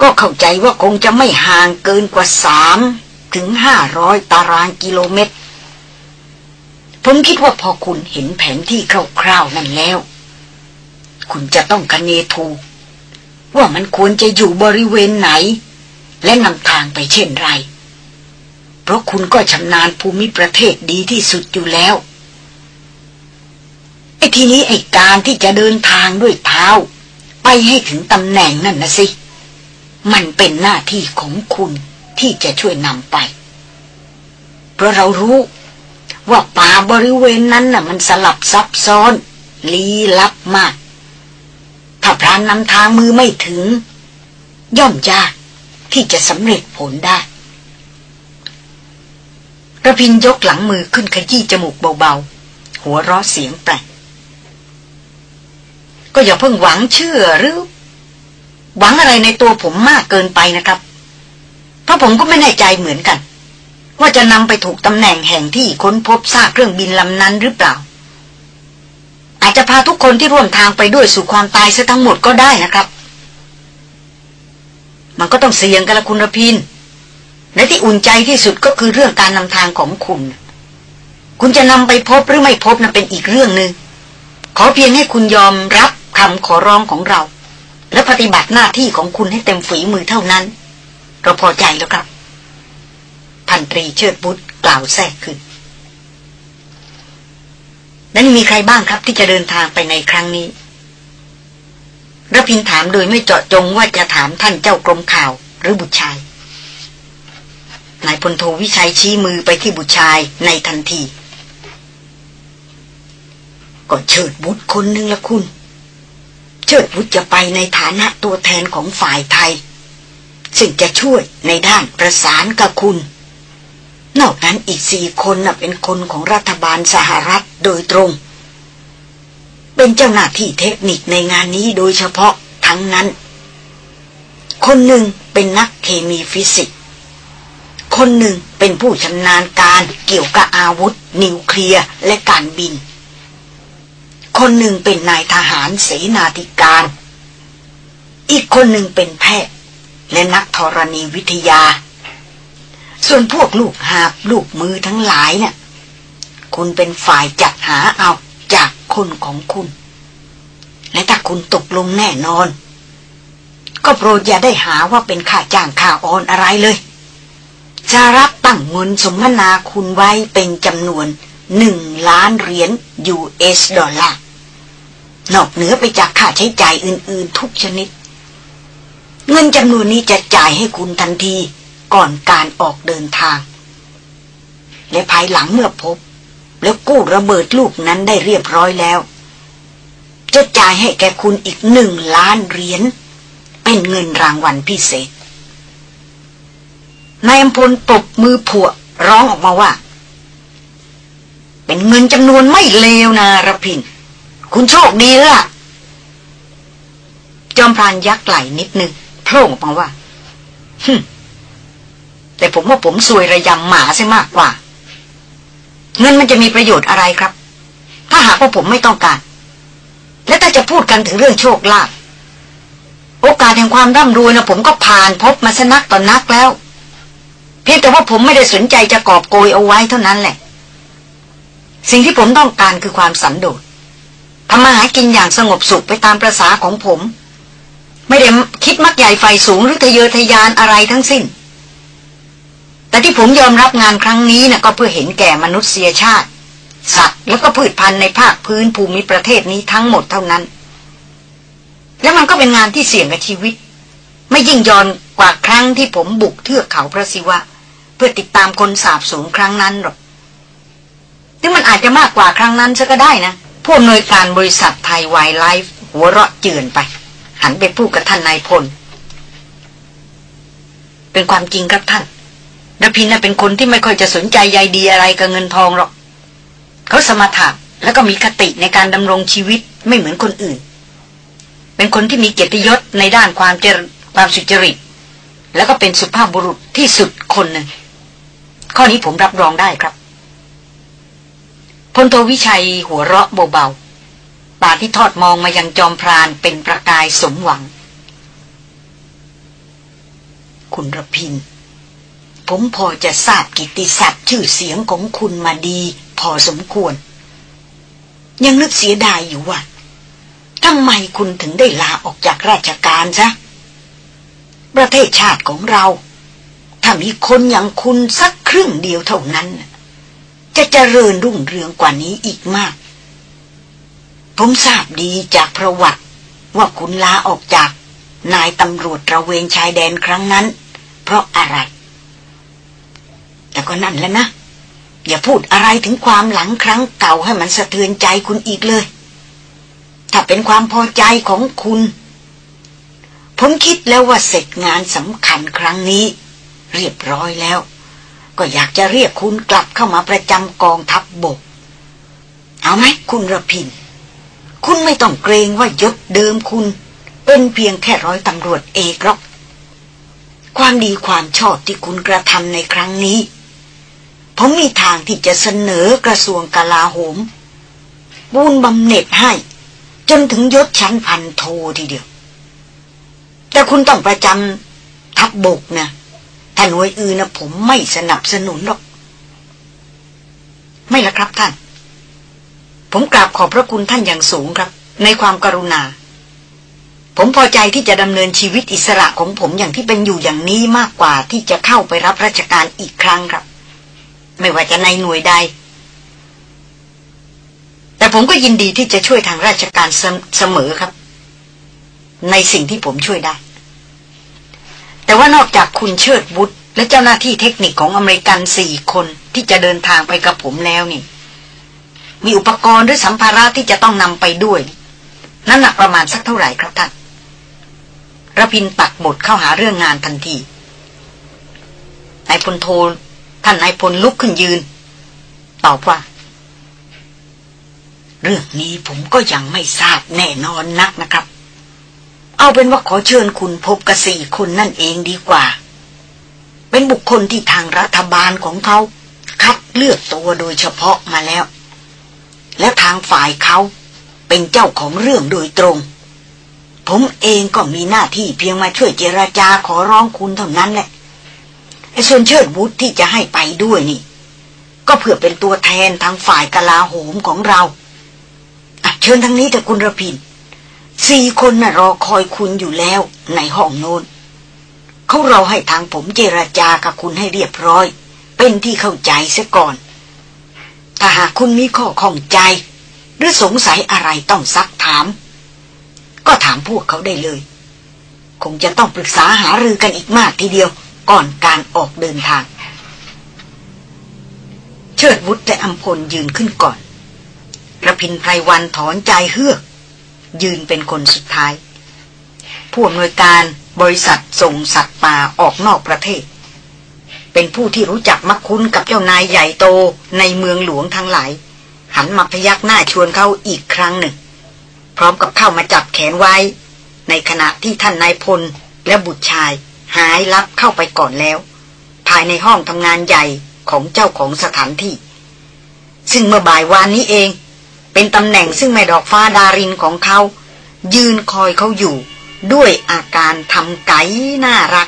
ก็เข้าใจว่าคงจะไม่ห่างเกินกว่าสามถึงห้าร้อยตารางกิโลเมตร ผมคิดว่าพอคุณเห็นแผนที่คร่าวๆนั่นแล้ว คุณจะต้องคะเนถูกว่ามันควรจะอยู่บริเวณไหน และนำทางไปเช่นไร เพราะคุณก็ชำนาญภูมิประเทศดีที่สุดอยู่แล้ว ไอ้ทีนี้ไอ้การที่จะเดินทางด้วยเท้า ไปให้ถึงตำแหน่งนั่นนะสิ มันเป็นหน้าที่ของคุณที่จะช่วยนำไป เพราะเรารู้ว่าป่าบริเวณนั้นน่ะ มันสลับซับซ้อน ลี้ลับมาก ถ้าพรานนำทางมือไม่ถึง ย่อมยากที่จะสำเร็จผลได้ ระพินยกหลังมือขึ้นขยี้จมูกเบาๆ หัวเราะเสียงแปลกก็อย่าเพิ่งหวังเชื่อหรือ หวังอะไรในตัวผมมากเกินไปนะครับ เพราะผมก็ไม่แน่ใจเหมือนกัน ว่าจะนำไปถูกตำแหน่งแห่งที่ค้นพบซากเครื่องบินลำนั้นหรือเปล่า อาจจะพาทุกคนที่ร่วมทางไปด้วยสู่ความตายซะทั้งหมดก็ได้นะครับ มันก็ต้องเสี่ยงกันละคุณรพิน และที่อุ่นใจที่สุดก็คือเรื่องการนำทางของคุณ คุณจะนำไปพบหรือไม่พบนะ่ะเป็นอีกเรื่องหนึง่งขอเพียงให้คุณยอมรับคำขอร้องของเรา และปฏิบัติหน้าที่ของคุณให้เต็มฝีมือเท่านั้น เราพอใจแล้วครับ พันตรีเชิดบุตรกล่าวแทรกขึ้นนั้นมีใครบ้างครับที่จะเดินทางไปในครั้งนี้รพินถามโดยไม่เจาะจงว่าจะถามท่านเจ้ากรมข่าวหรือบุตรชาย นายพลโทวิชัยชี้มือไปที่บุตรชายในทันทีก็เชิดบุตรคนหนึ่งละคุณ เชิดบุตรจะไปในฐานะตัวแทนของฝ่ายไทย ซึ่งจะช่วยในด้านประสานกับคุณ นอกนั้นอีกสี่คนน่ะเป็นคนของรัฐบาลสหรัฐโดยตรง เป็นเจ้าหน้าที่เทคนิคในงานนี้โดยเฉพาะทั้งนั้น คนหนึ่งเป็นนักเคมีฟิสิกส์ คนหนึ่งเป็นผู้ชำนาญการเกี่ยวกับอาวุธ นิวเคลียร์และการบิน คนหนึ่งเป็นนายทหารเสนาธิการ อีกคนหนึ่งเป็นแพทย์ และนักธรณีวิทยา ส่วนพวกลูกหาบลูกมือทั้งหลายเนี่ยคุณเป็นฝ่ายจัดหาเอาจากคนของคุณ และถ้าคุณตกลงแน่นอน ก็โปรดอย่าได้หาว่าเป็นค่าจ้างค่าออนอะไรเลย จะรับตั้งเงินสมนาคุณไว้เป็นจำนวนหนึ่งล้านเหรียญ US ดอลลาร์ นอกเหนือไปจากค่าใช้จ่ายอื่น ๆ ทุกชนิด เงินจำนวนนี้จะจ่ายให้คุณทันทีก่อนการออกเดินทาง และภายหลังเมื่อพบ แล้วกู้ระเบิดลูกนั้นได้เรียบร้อยแล้ว จะจ่ายให้แกคุณอีกหนึ่งล้านเหรียญ เป็นเงินรางวัลพิเศษ นายอำพลตบมือผัวร้องออกมาว่า เป็นเงินจำนวนไม่เลวนะรพิน คุณโชคดีละจอมพรานยักไหลนิดนึงโผล่ออกมาว่าฮึแต่ผมว่าผมสวยระยำหมาใช่มากกว่า เงินมันจะมีประโยชน์อะไรครับ ถ้าหากว่าผมไม่ต้องการ และถ้าจะพูดกันถึงเรื่องโชคลาภโอกาสแห่งความร่ำรวยนะผมก็ผ่านพบมาสนักต่อนนักแล้ว เพียงแต่ว่าผมไม่ได้สนใจจะกอบโกยเอาไว้เท่านั้นแหละ สิ่งที่ผมต้องการคือความสันโดษทำมาหากินอย่างสงบสุขไปตามประษาของผม ไม่ได้คิดมักใหญ่ไฟสูงหรือทะเยอทะยานอะไรทั้งสิ้น แต่ที่ผมยอมรับงานครั้งนี้นะก็เพื่อเห็นแก่มนุษยชาติ สัตว์แล้วก็พืชพันธุ์ในภาคพื้นภูมิประเทศนี้ทั้งหมดเท่านั้น แล้วมันก็เป็นงานที่เสี่ยงกับชีวิต ไม่ยิ่งยอนกว่าครั้งที่ผมบุกเทือกเขาพระศิวะ เพื่อติดตามคนสาบสูงครั้งนั้นหรอกที่มันอาจจะมากกว่าครั้งนั้นซะก็ได้นะ ผู้อำนวยการบริษัทไทยไวไลฟ์หัวเราะเจือนไป หันไปพูดกับท่านนายพล เป็นความจริงครับท่านนพินเป็นคนที่ไม่ค่อยจะสนใจใยดีอะไรกับเงินทองหรอก เขาสมถะแล้วก็มีคติในการดำรงชีวิตไม่เหมือนคนอื่น เป็นคนที่มีเกียรติยศในด้านความเจริญความสุจริต แล้วก็เป็นสุภาพบุรุษที่สุดคนหนึ่ง ข้อนี้ผมรับรองได้ครับพลโทวิชัยหัวเราะเบาๆ ตาที่ทอดมองมายังจอมพรานเป็นประกายสมหวัง คุณระพิน ผมพอจะทราบกิติศัพท์ชื่อเสียงของคุณมาดีพอสมควร ยังนึกเสียดายอยู่ว่าทำไมคุณถึงได้ลาออกจากราชการซะ ประเทศชาติของเรา ถ้ามีคนอย่างคุณสักครึ่งเดียวเท่านั้น จะเจริญรุ่งเรืองกว่านี้อีกมาก ผมทราบดีจากประวัติ ว่าคุณลาออกจาก นายตำรวจระเวนชายแดนครั้งนั้น เพราะอะไร แต่ก็นั่นแล้วนะ อย่าพูดอะไรถึงความหลังครั้งเก่าให้มันสะเทือนใจคุณอีกเลย ถ้าเป็นความพอใจของคุณ ผมคิดแล้วว่าเสร็จงานสำคัญครั้งนี้ เรียบร้อยแล้ว ก็อยากจะเรียกคุณกลับเข้ามาประจำกองทัพบบก เอาไหมคุณระพิน คุณไม่ต้องเกรงว่ายศเดิมคุณ เป็นเพียงแค่ร้อยตำรวจเอกหรอก ความดีความชอบที่คุณกระทำในครั้งนี้ ผมมีทางที่จะเสนอกระทรวงกลาโหมบูนบำเหน็จให้ จนถึงยศชั้นพันโททีเดียว แต่คุณต้องประจำทัพบบกนะ ถ้าหน่วยอื่นนะผมไม่สนับสนุนหรอก ไม่ละครับท่าน ผมกราบขอบพระคุณท่านอย่างสูงครับ ในความกรุณา ผมพอใจที่จะดำเนินชีวิตอิสระของผมอย่างที่เป็นอยู่อย่างนี้มากกว่าที่จะเข้าไปรับราชการอีกครั้งครับ ไม่ว่าจะในหน่วยใด แต่ผมก็ยินดีที่จะช่วยทางราชการเสมอครับ ในสิ่งที่ผมช่วยได้ แต่ว่านอกจากคุณเชิดบุตร และเจ้าหน้าที่เทคนิคของอเมริกันสี่คนที่จะเดินทางไปกับผมแล้วนี่ มีอุปกรณ์หรือสัมภาระที่จะต้องนำไปด้วย น้ำหนักประมาณสักเท่าไหร่ครับท่านระพินปักบทเข้าหาเรื่องงานทันทีนายพลโทท่านนายพลลุกขึ้นยืน ตอบว่า เรื่องนี้ผมก็ยังไม่ทราบแน่นอนนักนะครับ เอาเป็นว่าขอเชิญคุณพบกับสี่คนนั่นเองดีกว่า เป็นบุคคลที่ทางรัฐบาลของเขา คัดเลือกตัวโดยเฉพาะมาแล้ว และทางฝ่ายเขาเป็นเจ้าของเรื่องโดยตรง ผมเองก็มีหน้าที่เพียงมาช่วยเจราจาขอร้องคุณเท่านั้นแหละไอ้ส่วนเชิดบุตรที่จะให้ไปด้วยนี่ ก็เพื่อเป็นตัวแทนทางฝ่ายกลาโหมของเราเชิญทางนี้แต่คุณระพิน สี่คนน่ะรอคอยคุณอยู่แล้วในห้องโน้นเขาเราให้ทางผมเจราจากับคุณให้เรียบร้อย เป็นที่เข้าใจเสียก่อน ถ้าหากคุณมีข้อข้องใจ หรือสงสัยอะไรต้องซักถาม ก็ถามพวกเขาได้เลย คงจะต้องปรึกษาหารือกันอีกมากทีเดียวก่อนการออกเดินทาง เชิดวุฒและอัมพลยืนขึ้นก่อนระพินไพรวันถอนใจเฮือก ยืนเป็นคนสุดท้าย ผู้อำนวยการบริษัทส่งสัตว์ป่าออกนอกประเทศ เป็นผู้ที่รู้จักมักคุ้นกับเจ้านายใหญ่โตในเมืองหลวงทั้งหลาย หันมาพยักหน้าชวนเขาอีกครั้งหนึ่ง พร้อมกับเข้ามาจับแขนไว้ ในขณะที่ท่านนายพลและบุตรชายหายลับเข้าไปก่อนแล้ว ภายในห้องทำงานใหญ่ของเจ้าของสถานที่ ซึ่งเมื่อบ่ายวานนี้เอง เป็นตำแหน่งซึ่งแม่ดอกฟ้าดารินของเขา ยืนคอยเขาอยู่ ด้วยอาการทำไก่น่ารัก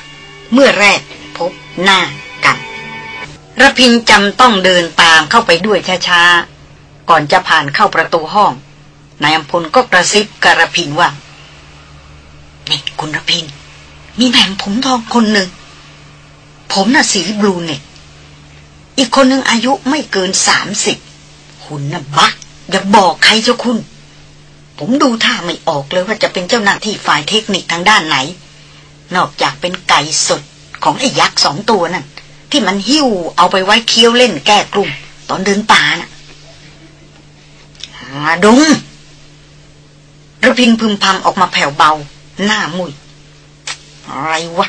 เมื่อแรกพบหน้ากันระพินจำต้องเดินตามเข้าไปด้วยช้าๆ ก่อนจะผ่านเข้าประตูห้องนายอัมพลก็กระซิบกระพินว่านี่คุณระพิน มีแม่มผมทองคนหนึ่ง ผมน่ะสีบลูเนี่ยอีกคนหนึ่งอายุไม่เกินสามสิบคุณน่ะบัก อย่าบอกใครเจ้าคุณ ผมดูท่าไม่ออกเลยว่าจะเป็นเจ้าหน้าที่ฝ่ายเทคนิคทางด้านไหน นอกจากเป็นไก่สดของไอ้ยักษ์สองตัวนั่นที่มันหิ้วเอาไปไว้เคี้ยวเล่นแก้กลุ่ม ตอนเดินป่าน่ะาดงระพินพึมพำออกมาแผ่วเบา หน้ามุยอะไรวะ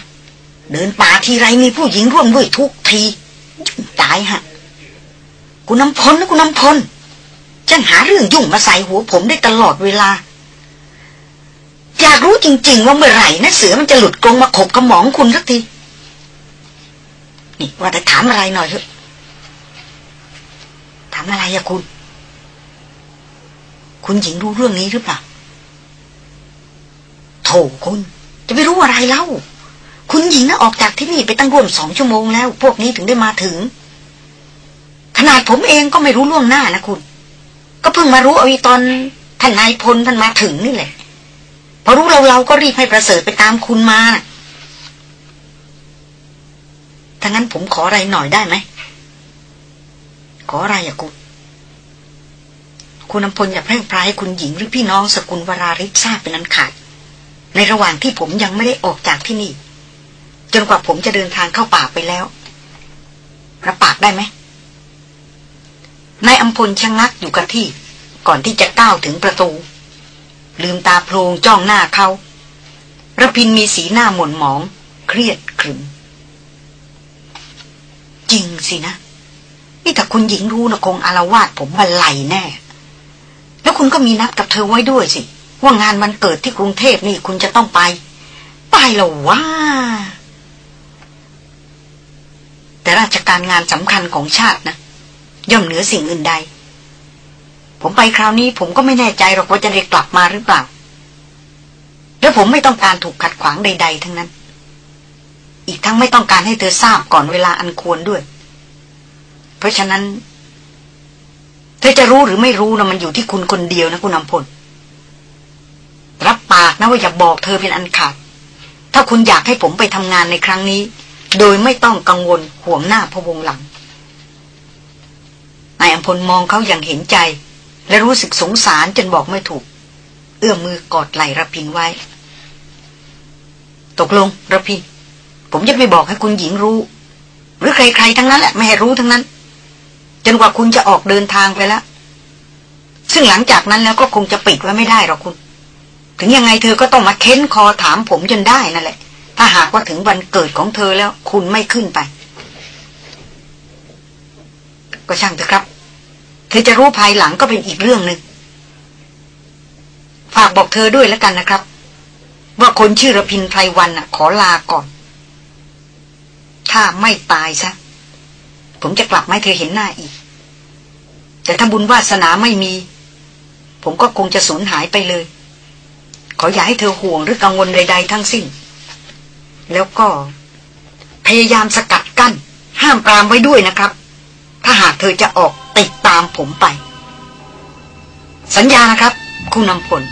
เดินป่าทีไรมีผู้หญิงร่วมด้วยทุกที ตายฮะคุณน้ำพลนะคุณน้ำพล ฉันหาเรื่องยุ่งมาใส่หัวผมได้ตลอดเวลา อยากรู้จริง ๆ ว่าเมื่อไหร่นะเสือมันจะหลุดกรงมาขบกระหมองคุณสักที นี่ว่าแต่ถามอะไรหน่อยเถอะถามอะไรอะคุณ คุณหญิงรู้เรื่องนี้หรือเปล่าโถคุณ จะไปรู้อะไรเล่า คุณหญิงนะ่ะออกจากที่นี่ไปตั้งร่วมสองชั่วโมงแล้ว พวกนี้ถึงได้มาถึง ขนาดผมเองก็ไม่รู้ล่วงหน้านะคุณ ก็เพิ่งมารู้เอาตอนท่านนายพลท่านมาถึงนี่แหละ พอรู้เราเราก็รีบให้ประเสริฐไปตามคุณมาถ้างั้นผมขออะไรหน่อยได้ไหม ขออะไรอะคุณคุณนำพลอย่าแพร่งพรายให้คุณหญิงหรือพี่น้องสกุลวราริศทราบเป็นนั้นขาด ในระหว่างที่ผมยังไม่ได้ออกจากที่นี่ จนกว่าผมจะเดินทางเข้าป่าไปแล้วรับปากได้ไหม นายอัมพลชะงักอยู่กับที่ ก่อนที่จะก้าวถึงประตู ลืมตาโพลงจ้องหน้าเขาระพินมีสีหน้าหม่นหมอง เครียดขรึม จริงสินะ นี่ถ้าคุณหญิงรู้นะคงอารวาสผมบันไลแน่ แล้วคุณก็มีนัดกับเธอไว้ด้วยสิ ว่างานวันเกิดที่กรุงเทพนี่คุณจะต้องไป ไปหรอว่า แต่ราชการงานสำคัญของชาตินะ ย่อมเหนือสิ่งอื่นใด ผมไปคราวนี้ผมก็ไม่แน่ใจหรอกว่าจะได้กลับมาหรือเปล่า แล้วผมไม่ต้องการถูกขัดขวางใด ๆ ทั้งนั้น อีกทั้งไม่ต้องการให้เธอทราบก่อนเวลาอันควรด้วย เพราะฉะนั้น เธอจะรู้หรือไม่รู้นะมันอยู่ที่คุณคนเดียวนะคุณนำพลรับปากนะว่าอย่าบอกเธอเป็นอันขาด ถ้าคุณอยากให้ผมไปทำงานในครั้งนี้ โดยไม่ต้องกังวลห่วงหน้าพวงหลัง นายอัมพลมองเขาอย่างเห็นใจ และรู้สึกสงสารจนบอกไม่ถูก เอื้อมมือกอดไหล่ระพินไว้ ตกลงระพิน ผมจะไม่บอกให้คุณหญิงรู้ หรือใครๆทั้งนั้นแหละไม่ให้รู้ทั้งนั้น จนกว่าคุณจะออกเดินทางไปแล้ว ซึ่งหลังจากนั้นแล้วก็คงจะปิดไว้ไม่ได้หรอกคุณ ถึงยังไงเธอก็ต้องมาเค้นคอถามผมจนได้นั่นแหละ ถ้าหากว่าถึงวันเกิดของเธอแล้ว คุณไม่ขึ้นไป ก็ช่างเถอะครับ เธอจะรู้ภายหลังก็เป็นอีกเรื่องหนึ่งฝากบอกเธอด้วยแล้วกันนะครับ ว่าคนชื่อระพินไพรวันน่ะ ขอลาก่อน ถ้าไม่ตายซะ ผมจะกลับมาเธอเห็นหน้าอีก แต่ถ้าบุญวาสนาไม่มี ผมก็คงจะสูญหายไปเลย ขออย่าให้เธอห่วงหรือกังวลใด ๆ ทั้งสิ้น แล้วก็ พยายามสกัดกั้น ห้ามปรามไว้ด้วยนะครับ ถ้าหากเธอจะออกติดตามผมไป สัญญานะครับ คุณนำผล